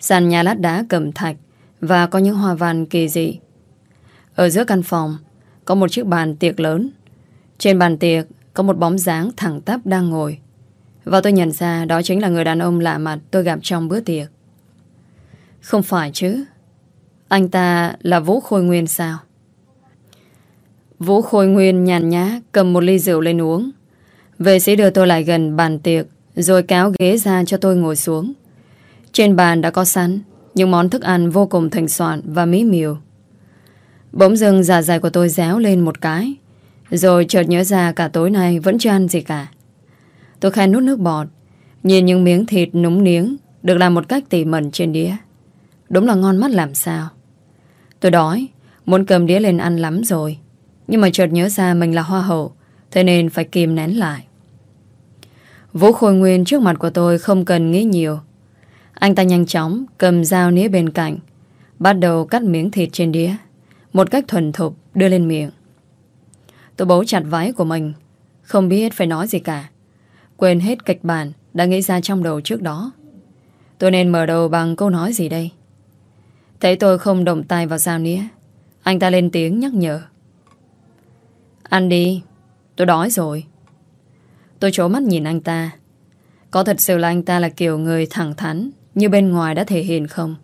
Sàn nhà lát đá cẩm thạch Và có những hoa văn kỳ dị. Ở giữa căn phòng, Có một chiếc bàn tiệc lớn. Trên bàn tiệc, có một bóng dáng thẳng tắp đang ngồi. Và tôi nhận ra Đó chính là người đàn ông lạ mặt tôi gặp trong bữa tiệc. Không phải chứ, Anh ta là Vũ Khôi Nguyên sao? Vũ Khôi Nguyên nhàn nhã Cầm một ly rượu lên uống. Vệ sĩ đưa tôi lại gần bàn tiệc, Rồi kéo ghế ra cho tôi ngồi xuống. Trên bàn đã có sẵn những món thức ăn vô cùng thành soạn và mỹ miều. Bỗng dưng dạ dày của tôi réo lên một cái. Rồi chợt nhớ ra cả tối nay vẫn chưa ăn gì cả. Tôi khai nút nước bọt, Nhìn những miếng thịt núng niếng Được làm một cách tỉ mẩn trên đĩa. Đúng là ngon mắt làm sao. Tôi đói, Muốn cầm đĩa lên ăn lắm rồi. Nhưng mà chợt nhớ ra mình là hoa hậu, Thế nên phải kìm nén lại. Vũ Khôi Nguyên trước mặt của tôi Không cần nghĩ nhiều. Anh ta nhanh chóng cầm dao nĩa bên cạnh, Bắt đầu cắt miếng thịt trên đĩa. Một cách thuần thục, đưa lên miệng. Tôi bấu chặt váy của mình. Không biết phải nói gì cả. Quên hết kịch bản Đã nghĩ ra trong đầu trước đó. Tôi nên mở đầu bằng câu nói gì đây? Thấy tôi không động tay vào sao nĩa, Anh ta lên tiếng nhắc nhở. Ăn đi, Tôi đói rồi. Tôi trố mắt nhìn anh ta. Có thật sự là anh ta là kiểu người thẳng thắn, như bên ngoài đã thể hiện không?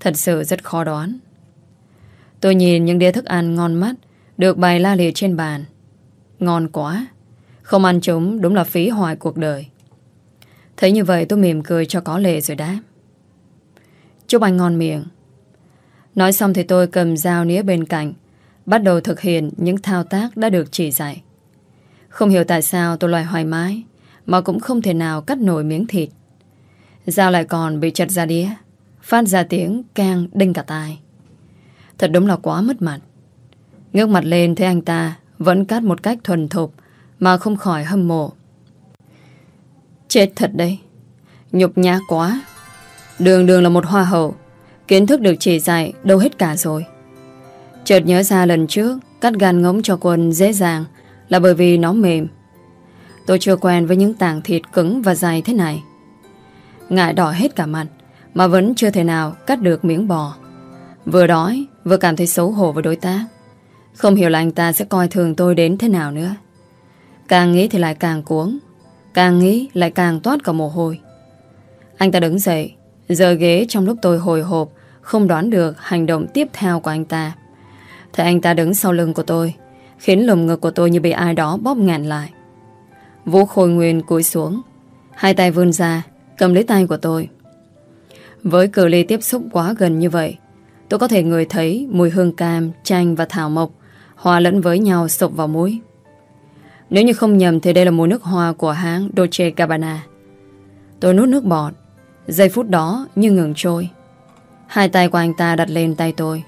Thật sự rất khó đoán. Tôi nhìn những đĩa thức ăn ngon mắt, được bày la liệt trên bàn. Ngon quá. Không ăn chúng đúng là phí hoài cuộc đời. Thấy như vậy tôi mỉm cười cho có lệ rồi đáp. Chúc anh ngon miệng. Nói xong thì tôi cầm dao nĩa bên cạnh, Bắt đầu thực hiện những thao tác đã được chỉ dạy Không hiểu tại sao tôi loài hoài mái Mà cũng không thể nào cắt nổi miếng thịt Dao lại còn bị chật ra đĩa, Phát ra tiếng càng đinh cả tai Thật đúng là quá mất mặt. Ngước mặt lên thấy anh ta Vẫn cắt một cách thuần thục Mà không khỏi hâm mộ. Chết thật đấy. Nhục nhã quá. Đường đường là một hoa hậu. Kiến thức được chỉ dạy đâu hết cả rồi. Chợt nhớ ra lần trước Cắt gan ngỗng cho quân dễ dàng Là bởi vì nó mềm. Tôi chưa quen với những tảng thịt cứng và dày thế này. Ngại đỏ hết cả mặt Mà vẫn chưa thể nào cắt được miếng bò. Vừa đói Vừa cảm thấy xấu hổ với đối tác. Không hiểu là anh ta sẽ coi thường tôi đến thế nào nữa. Càng nghĩ thì lại càng cuống. Càng nghĩ lại càng toát cả mồ hôi. Anh ta đứng dậy Giờ ghế trong lúc tôi hồi hộp, Không đoán được hành động tiếp theo của anh ta. Thấy anh ta đứng sau lưng của tôi, Khiến lồng ngực của tôi như bị ai đó bóp ngàn lại. Vũ Khôi Nguyên cúi xuống, Hai tay vươn ra, Cầm lấy tay của tôi. Với cử ly tiếp xúc quá gần như vậy Tôi có thể ngửi thấy Mùi hương cam, chanh và thảo mộc Hòa lẫn với nhau sộc vào mũi. Nếu như không nhầm Thì đây là mùi nước hoa của hãng Dolce Gabbana. Tôi nuốt nước bọt. Giây phút đó như ngừng trôi. Hai tay của anh ta đặt lên tay tôi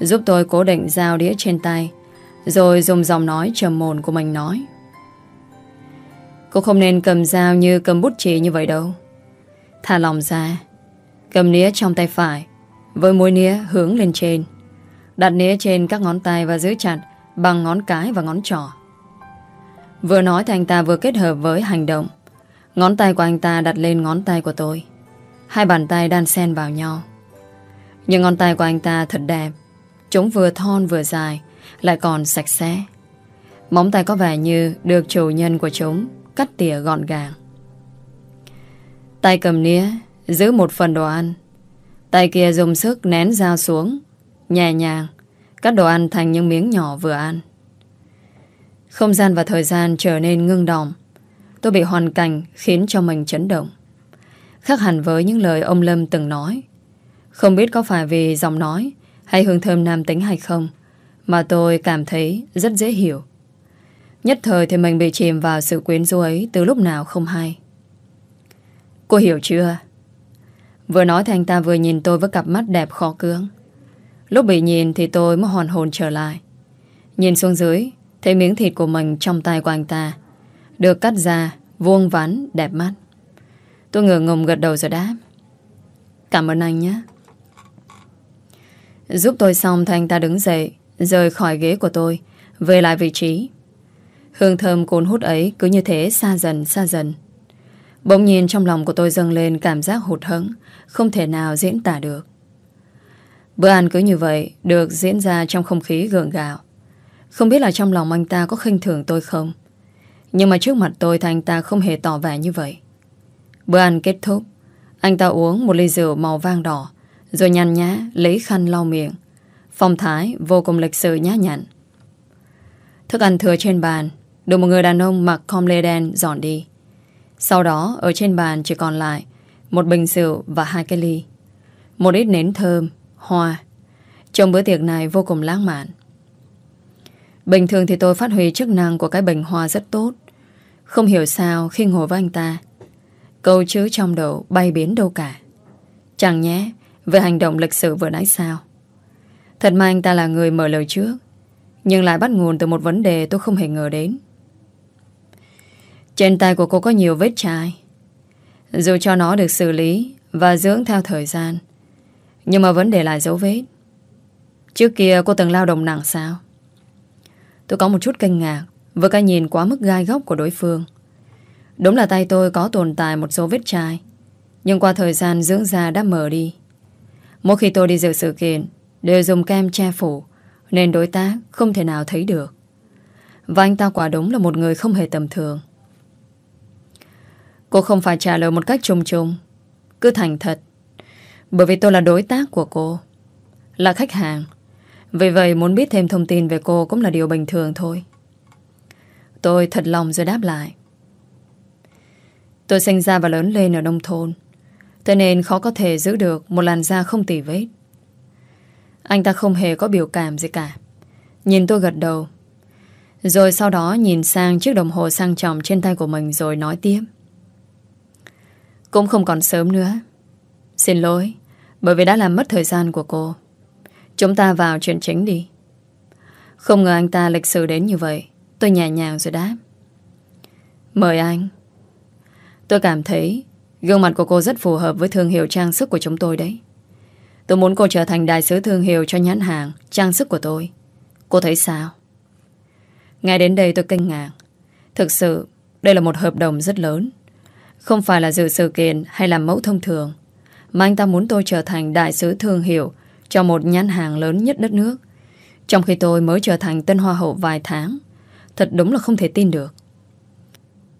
Giúp tôi cố định dao đĩa trên tay Rồi dùng giọng nói trầm mồn của mình nói. Cô không nên cầm dao như cầm bút chì như vậy đâu. Thả lòng ra Cầm đĩa trong tay phải với mũi nĩa hướng lên trên. Đặt nĩa trên các ngón tay và giữ chặt Bằng ngón cái và ngón trỏ. Vừa nói thì anh ta vừa kết hợp với hành động. Ngón tay của anh ta đặt lên ngón tay của tôi. Hai bàn tay đan xen vào nhau. Nhưng ngón tay của anh ta thật đẹp. Chúng vừa thon vừa dài, Lại còn sạch sẽ. Móng tay có vẻ như được chủ nhân của chúng Cắt tỉa gọn gàng. Tay cầm nĩa, Giữ một phần đồ ăn. Tay kia dùng sức nén dao xuống, Nhẹ nhàng, Cắt đồ ăn thành những miếng nhỏ vừa ăn. Không gian và thời gian trở nên ngưng đọng. Tôi bị hoàn cảnh khiến cho mình chấn động. Khác hẳn với những lời ông Lâm từng nói, Không biết có phải vì giọng nói Hay hương thơm nam tính hay không, Mà tôi cảm thấy rất dễ hiểu. Nhất thời thì mình bị chìm vào sự quyến rũ ấy Từ lúc nào không hay. Cô hiểu chưa? Vừa nói thì anh ta vừa nhìn tôi với cặp mắt đẹp khó cưỡng. Lúc bị nhìn thì tôi mới hoàn hồn trở lại. Nhìn xuống dưới, Thấy miếng thịt của mình trong tay của anh ta, Được cắt ra, Vuông vắn, đẹp mắt. Tôi ngửa ngùng gật đầu rồi đáp. Cảm ơn anh nhé. Giúp tôi xong thì anh ta đứng dậy, Rời khỏi ghế của tôi, Về lại vị trí. Hương thơm cuốn hút ấy cứ như thế xa dần xa dần. Bỗng nhiên trong lòng của tôi dâng lên cảm giác hụt hẫng, Không thể nào diễn tả được. Bữa ăn cứ như vậy Được diễn ra trong không khí gượng gạo. Không biết là trong lòng anh ta có khinh thường tôi không? Nhưng mà trước mặt tôi Thì anh ta không hề tỏ vẻ như vậy. Bữa ăn kết thúc, Anh ta uống một ly rượu màu vang đỏ, Rồi nhăn nhá lấy khăn lau miệng. Phong thái vô cùng lịch sự nhã nhặn. Thức ăn thừa trên bàn, Được một người đàn ông mặc com lê đen dọn đi. Sau đó, ở trên bàn chỉ còn lại Một bình rượu và hai cái ly. Một ít nến thơm, Hoa. Trong bữa tiệc này vô cùng lãng mạn. Bình thường thì tôi phát huy chức năng Của cái bình hoa rất tốt. Không hiểu sao khi ngồi với anh ta, Câu chữ trong đầu bay biến đâu cả. Chẳng nhé Về hành động lịch sử vừa nãy sao? Thật mà anh ta là người mở lời trước, Nhưng lại bắt nguồn từ một vấn đề tôi không hề ngờ đến. Trên tay của cô có nhiều vết chai. Dù cho nó được xử lý Và dưỡng theo thời gian, Nhưng mà vẫn để lại dấu vết. Trước kia cô từng lao động nặng sao? Tôi có một chút kinh ngạc Với cái nhìn quá mức gai góc của đối phương. Đúng là tay tôi có tồn tại một số vết chai, Nhưng qua thời gian dưỡng da đã mở đi. Mỗi khi tôi đi dự sự kiện, Đều dùng kem che phủ, Nên đối tác không thể nào thấy được. Và anh ta quả đúng là một người không hề tầm thường. Cô không phải trả lời một cách trùng trùng Cứ thành thật Bởi vì tôi là đối tác của cô Là khách hàng Vì vậy muốn biết thêm thông tin về cô cũng là điều bình thường thôi. Tôi thật lòng rồi đáp lại. Tôi sinh ra và lớn lên ở nông thôn. Thế nên khó có thể giữ được một làn da không tỉ vết. Anh ta không hề có biểu cảm gì cả. Nhìn tôi gật đầu. Rồi sau đó nhìn sang chiếc đồng hồ sang trọng trên tay của mình rồi nói tiếp. Cũng không còn sớm nữa. Xin lỗi, bởi vì đã làm mất thời gian của cô. Chúng ta vào chuyện chính đi. Không ngờ anh ta lịch sự đến như vậy. Tôi nhẹ nhàng rồi đáp. Mời anh. Tôi cảm thấy gương mặt của cô rất phù hợp với thương hiệu trang sức của chúng tôi đấy. Tôi muốn cô trở thành đại sứ thương hiệu cho nhãn hàng trang sức của tôi. Cô thấy sao? Ngay đến đây tôi kinh ngạc. Thực sự, đây là một hợp đồng rất lớn. Không phải là dự sự kiện hay làm mẫu thông thường, mà anh ta muốn tôi trở thành đại sứ thương hiệu cho một nhãn hàng lớn nhất đất nước. Trong khi tôi mới trở thành tân hoa hậu vài tháng. Thật đúng là không thể tin được.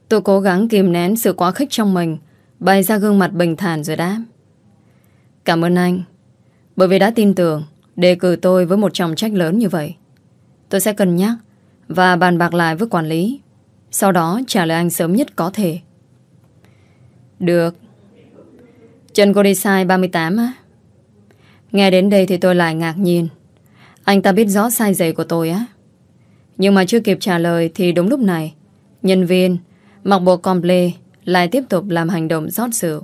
Tôi cố gắng kìm nén sự quá khích trong mình, bày ra gương mặt bình thản rồi đáp. Cảm ơn anh, bởi vì đã tin tưởng đề cử tôi với một trọng trách lớn như vậy. Tôi sẽ cân nhắc và bàn bạc lại với quản lý. Sau đó trả lời anh sớm nhất có thể. Được. Chân cô đi sai 38 á? Nghe đến đây thì tôi lại ngạc nhiên. Anh ta biết rõ sai giày của tôi á. Nhưng mà chưa kịp trả lời thì đúng lúc này, nhân viên mặc bộ comple lại tiếp tục làm hành động rót rượu.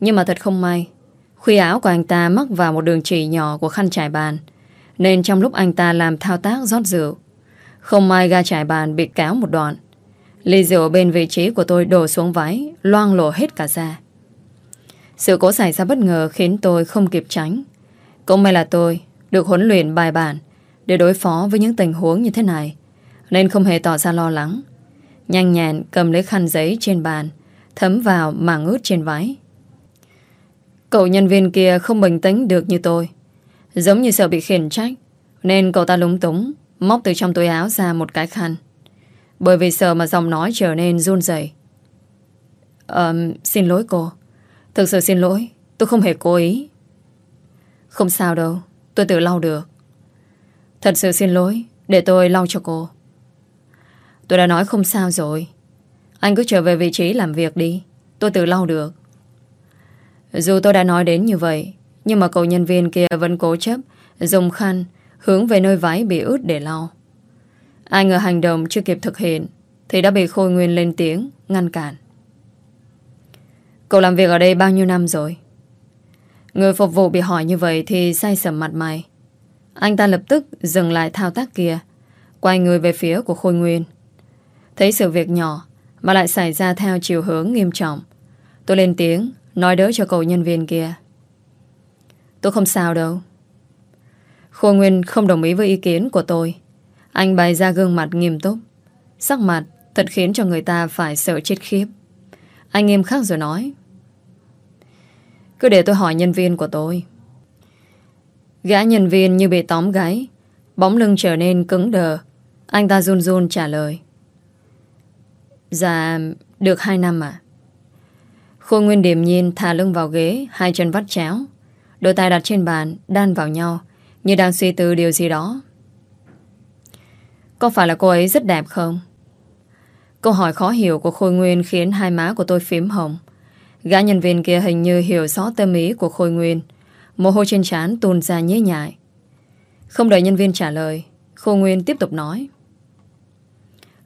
Nhưng mà thật không may, khuy áo của anh ta mắc vào một đường chỉ nhỏ của khăn trải bàn, nên trong lúc anh ta làm thao tác rót rượu, không may ga trải bàn bị kéo một đoạn. Ly rượu bên vị trí của tôi đổ xuống váy, loang lổ hết cả da. Sự cố xảy ra bất ngờ khiến tôi không kịp tránh. Cũng may là tôi được huấn luyện bài bản để đối phó với những tình huống như thế này, nên không hề tỏ ra lo lắng. Nhanh nhẹn cầm lấy khăn giấy trên bàn, thấm vào mảng ướt trên váy. Cậu nhân viên kia không bình tĩnh được như tôi. Giống như sợ bị khiển trách, nên cậu ta lúng túng, móc từ trong túi áo ra một cái khăn. Bởi vì sợ mà giọng nói trở nên run rẩy. Um, xin lỗi cô. Thực sự xin lỗi, tôi không hề cố ý. Không sao đâu, tôi tự lau được. Thật sự xin lỗi, để tôi lau cho cô. Tôi đã nói không sao rồi. Anh cứ trở về vị trí làm việc đi. Tôi tự lau được. Dù tôi đã nói đến như vậy, nhưng mà cậu nhân viên kia vẫn cố chấp dùng khăn hướng về nơi váy bị ướt để lau. Ai ngờ hành động chưa kịp thực hiện thì đã bị Khôi Nguyên lên tiếng ngăn cản. Cậu làm việc ở đây bao nhiêu năm rồi? Người phục vụ bị hỏi như vậy thì say sầm mặt mày. Anh ta lập tức dừng lại thao tác kia, quay người về phía của Khôi Nguyên. Thấy sự việc nhỏ mà lại xảy ra theo chiều hướng nghiêm trọng. Tôi lên tiếng, nói đỡ cho cậu nhân viên kia. Tôi không sao đâu. Khôi Nguyên không đồng ý với ý kiến của tôi. Anh bày ra gương mặt nghiêm túc. Sắc mặt thật khiến cho người ta phải sợ chết khiếp. Anh nghiêm khắc rồi nói. Cứ để tôi hỏi nhân viên của tôi. Gã nhân viên như bị tóm gáy. Bóng lưng trở nên cứng đờ. Anh ta run run trả lời. Dạ, được hai năm à? Khôi Nguyên điềm nhiên thả lưng vào ghế, hai chân vắt chéo. Đôi tay đặt trên bàn, đan vào nhau, như đang suy tư điều gì đó. Có phải là cô ấy rất đẹp không? Câu hỏi khó hiểu của Khôi Nguyên khiến hai má của tôi phím hồng. Gã nhân viên kia hình như hiểu rõ tâm ý của Khôi Nguyên. Mồ hôi trên trán tuôn ra nhế nhại. Không đợi nhân viên trả lời, Khôi Nguyên tiếp tục nói.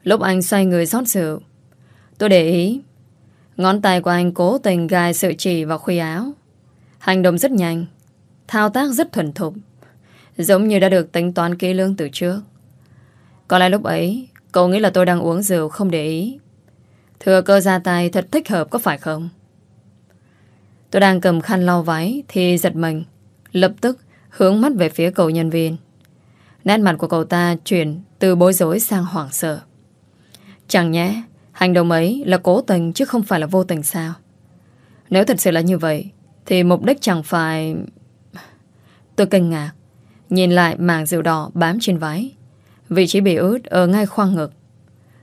Lúc anh xoay người rót rượu, tôi để ý. Ngón tay của anh cố tình gài sợi chỉ vào khuy áo. Hành động rất nhanh, thao tác rất thuần thục. Giống như đã được tính toán kỹ lưỡng từ trước. Có lẽ lúc ấy, cậu nghĩ là tôi đang uống rượu không để ý. Thừa cơ ra tay thật thích hợp có phải không? Tôi đang cầm khăn lau váy thì giật mình. Lập tức hướng mắt về phía cậu nhân viên. Nét mặt của cậu ta chuyển từ bối rối sang hoảng sợ. Chẳng nhé, hành động ấy là cố tình chứ không phải là vô tình sao? Nếu thật sự là như vậy, thì mục đích chẳng phải... Tôi kinh ngạc, nhìn lại mảng rượu đỏ bám trên váy. Vị trí bị ướt ở ngay khoang ngực.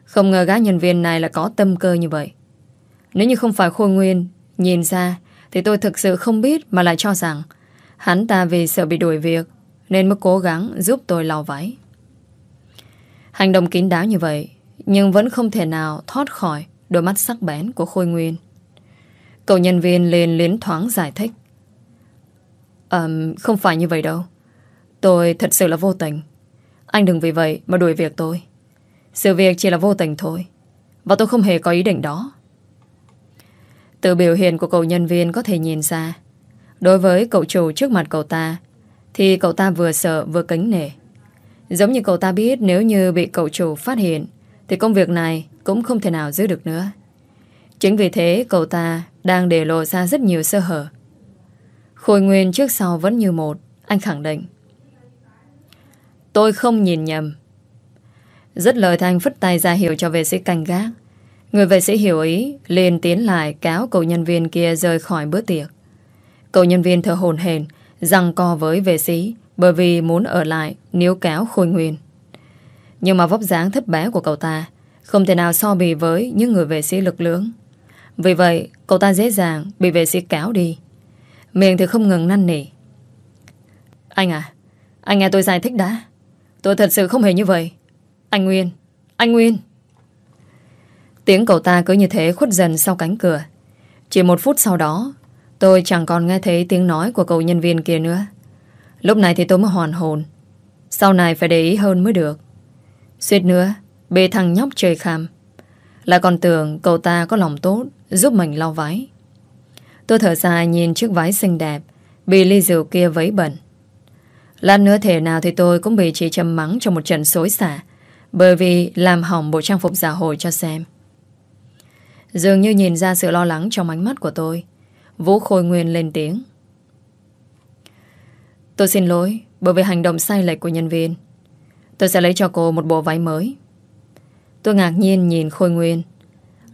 Không ngờ gái nhân viên này là có tâm cơ như vậy. Nếu như không phải Khôi Nguyên nhìn ra thì tôi thực sự không biết mà lại cho rằng hắn ta vì sợ bị đuổi việc Nên mới cố gắng giúp tôi lau váy. Hành động kín đáo như vậy Nhưng vẫn không thể nào thoát khỏi Đôi mắt sắc bén của Khôi Nguyên. Cậu nhân viên lên liến thoáng giải thích. Um, Không phải như vậy đâu. Tôi thật sự là vô tình. Anh đừng vì vậy mà đuổi việc tôi. Sự việc chỉ là vô tình thôi, Và tôi không hề có ý định đó. Từ biểu hiện của cậu nhân viên có thể nhìn ra, Đối với cậu chủ trước mặt cậu ta, Thì cậu ta vừa sợ vừa kính nể. Giống như cậu ta biết Nếu như bị cậu chủ phát hiện, Thì công việc này cũng không thể nào giữ được nữa. Chính vì thế, cậu ta Đang để lộ ra rất nhiều sơ hở. Khôi Nguyên trước sau vẫn như một, Anh khẳng định. Tôi không nhìn nhầm. Rất lời thanh phất tay ra hiệu cho vệ sĩ canh gác. Người vệ sĩ hiểu ý, liền tiến lại cáo cậu nhân viên kia rời khỏi bữa tiệc. Cậu nhân viên thở hồn hền Răng co với vệ sĩ, Bởi vì muốn ở lại níu cáo khôi nguyên. Nhưng mà vóc dáng thấp bé của cậu ta Không thể nào so bì với những người vệ sĩ lực lưỡng. Vì vậy, cậu ta dễ dàng bị vệ sĩ cáo đi. Miệng thì không ngừng năn nỉ. Anh à Anh nghe tôi giải thích đã. Tôi thật sự không hề như vậy. Anh Nguyên Anh Nguyên. Tiếng cậu ta cứ như thế khuất dần sau cánh cửa. Chỉ một phút sau đó, Tôi chẳng còn nghe thấy tiếng nói của cậu nhân viên kia nữa. Lúc này thì tôi mới hoàn hồn. Sau này phải để ý hơn mới được. Suýt nữa, Bê thằng nhóc trời kham. Lại còn tưởng cậu ta có lòng tốt, Giúp mình lau váy. Tôi thở dài nhìn chiếc váy xinh đẹp Bị ly rượu kia vấy bẩn. Lát nữa thể nào thì tôi cũng bị chị châm mắng Trong một trận xối xả. Bởi vì làm hỏng bộ trang phục giả hồi cho xem. Dường như nhìn ra sự lo lắng trong ánh mắt của tôi. Vũ Khôi Nguyên lên tiếng. Tôi xin lỗi, Bởi vì hành động sai lệch của nhân viên. Tôi sẽ lấy cho cô một bộ váy mới. Tôi ngạc nhiên nhìn Khôi Nguyên.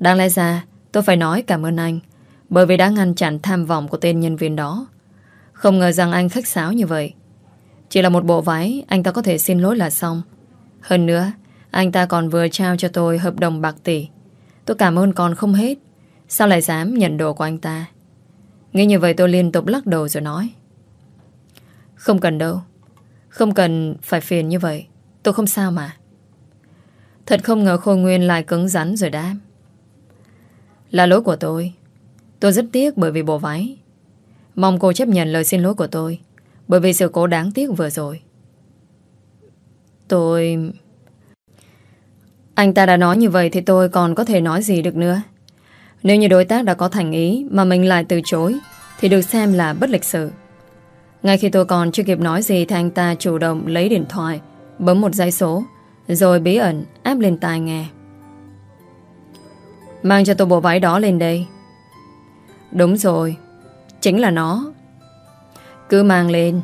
Đáng lẽ ra, tôi phải nói cảm ơn anh, Bởi vì đã ngăn chặn tham vọng của tên nhân viên đó. Không ngờ rằng anh khách sáo như vậy. Chỉ là một bộ váy, Anh ta có thể xin lỗi là xong. Hơn nữa, Anh ta còn vừa trao cho tôi hợp đồng bạc tỷ. Tôi cảm ơn còn không hết. Sao lại dám nhận đồ của anh ta? Nghĩ như vậy tôi liên tục lắc đầu rồi nói. Không cần đâu. Không cần phải phiền như vậy. Tôi không sao mà. Thật không ngờ Khôi Nguyên lại cứng rắn rồi đáp. Là lỗi của tôi. Tôi rất tiếc bởi vì bộ váy. Mong cô chấp nhận lời xin lỗi của tôi. Bởi vì sự cố đáng tiếc vừa rồi. Tôi... Anh ta đã nói như vậy thì tôi còn có thể nói gì được nữa? Nếu như đối tác đã có thành ý Mà mình lại từ chối, Thì được xem là bất lịch sự. Ngay khi tôi còn chưa kịp nói gì Thì anh ta chủ động lấy điện thoại, Bấm một dây số, Rồi bí ẩn áp lên tai nghe. Mang cho tôi bộ váy đó lên đây. Đúng rồi, Chính là nó. Cứ mang lên.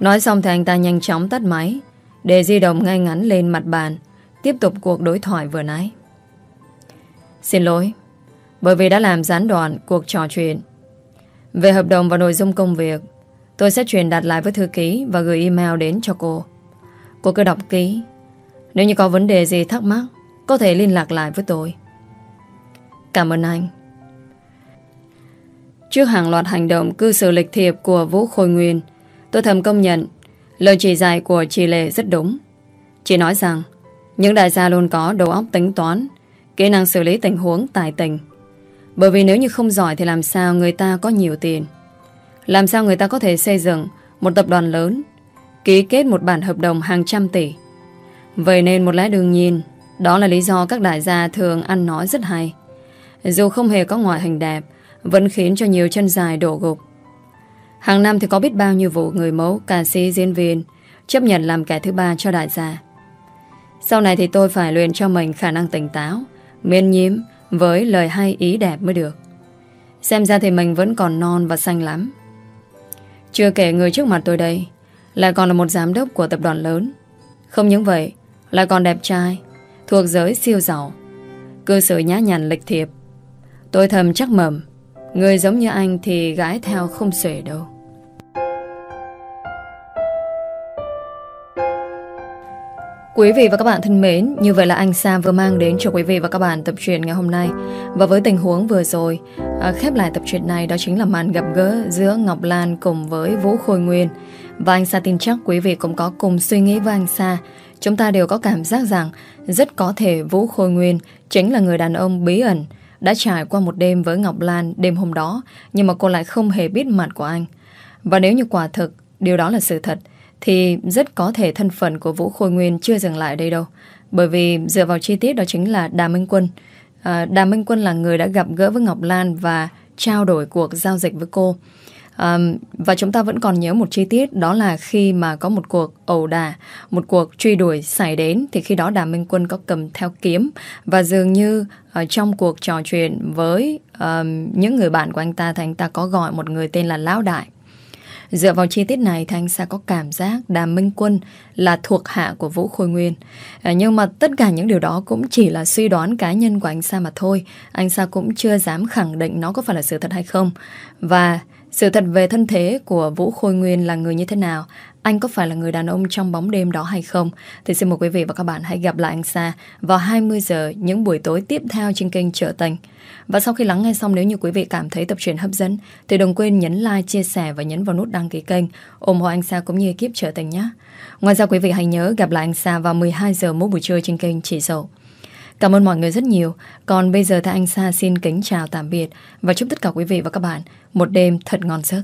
Nói xong thì anh ta nhanh chóng tắt máy, Để di động ngay ngắn lên mặt bàn, Tiếp tục cuộc đối thoại vừa nãy. Xin lỗi, bởi vì đã làm gián đoạn cuộc trò chuyện. Về hợp đồng và nội dung công việc, Tôi sẽ truyền đạt lại với thư ký Và gửi email đến cho cô. Cô cứ đọc ký Nếu như có vấn đề gì thắc mắc, Có thể liên lạc lại với tôi. Cảm ơn anh. Trước hàng loạt hành động cư xử lịch thiệp của Vũ Khôi Nguyên. Tôi thầm công nhận, Lời chỉ dạy của chị Lệ rất đúng. Chị nói rằng, Những đại gia luôn có đầu óc tính toán, Kỹ năng xử lý tình huống, tài tình. Bởi vì nếu như không giỏi thì làm sao người ta có nhiều tiền? Làm sao người ta có thể xây dựng Một tập đoàn lớn, Ký kết một bản hợp đồng hàng trăm tỷ? Vậy nên một lẽ đương nhiên, Đó là lý do các đại gia thường ăn nói rất hay. Dù không hề có ngoại hình đẹp vẫn khiến cho nhiều chân dài đổ gục. Hàng năm thì có biết bao nhiêu vụ người mẫu, ca sĩ, diễn viên Chấp nhận làm kẻ thứ ba cho đại gia. Sau này thì tôi phải luyện cho mình khả năng tỉnh táo Miên nhiễm với lời hay ý đẹp mới được. Xem ra thì mình vẫn còn non và xanh lắm. Chưa kể người trước mặt tôi đây Lại còn là một giám đốc của tập đoàn lớn. Không những vậy Lại còn đẹp trai Thuộc giới siêu giàu Cư xử nhã nhặn lịch thiệp. Tôi thầm chắc mầm Người giống như anh thì gái theo không xuể đâu Quý vị và các bạn thân mến, như vậy là anh Sam vừa mang đến cho quý vị và các bạn tập truyện ngày hôm nay. Và với tình huống vừa rồi, à, khép lại tập truyện này đó chính là màn gặp gỡ giữa Ngọc Lan cùng với Vũ Khôi Nguyên. Và anh Sa tin chắc quý vị cũng có cùng suy nghĩ với anh Sa. Chúng ta đều có cảm giác rằng rất có thể Vũ Khôi Nguyên chính là người đàn ông bí ẩn đã trải qua một đêm với Ngọc Lan đêm hôm đó, nhưng mà cô lại không hề biết mặt của anh. Và nếu như quả thực điều đó là sự thật, thì rất có thể thân phận của Vũ Khôi Nguyên chưa dừng lại đây đâu. Bởi vì dựa vào chi tiết đó chính là Đà Minh Quân. À, Đà Minh Quân là người đã gặp gỡ với Ngọc Lan và trao đổi cuộc giao dịch với cô um, và chúng ta vẫn còn nhớ một chi tiết đó là khi mà có một cuộc ẩu đả, một cuộc truy đuổi xảy đến thì khi đó Đà Minh Quân có cầm theo kiếm và dường như ở trong cuộc trò chuyện với um, những người bạn của anh ta thì anh ta có gọi một người tên là Lão Đại. Dựa vào chi tiết này thì anh Sa có cảm giác Đàm Minh Quân là thuộc hạ của Vũ Khôi Nguyên. À, nhưng mà tất cả những điều đó cũng chỉ là suy đoán cá nhân của anh Sa mà thôi. Anh Sa cũng chưa dám khẳng định nó có phải là sự thật hay không. Và sự thật về thân thế của Vũ Khôi Nguyên là người như thế nào anh có phải là người đàn ông trong bóng đêm đó hay không? Thì xin mời quý vị và các bạn hãy gặp lại anh Sa vào 20 giờ những buổi tối tiếp theo trên kênh Trở Tình. Và sau khi lắng nghe xong nếu như quý vị cảm thấy tập truyện hấp dẫn thì đừng quên nhấn like, chia sẻ và nhấn vào nút đăng ký kênh ủng hộ anh Sa cũng như ekip Trở Tình nhé. Ngoài ra quý vị hãy nhớ gặp lại anh Sa vào 12 giờ mỗi buổi trưa trên kênh Chỉ Dậu. Cảm ơn mọi người rất nhiều. Còn bây giờ thì anh Sa xin kính chào tạm biệt và chúc tất cả quý vị và các bạn một đêm thật ngon giấc.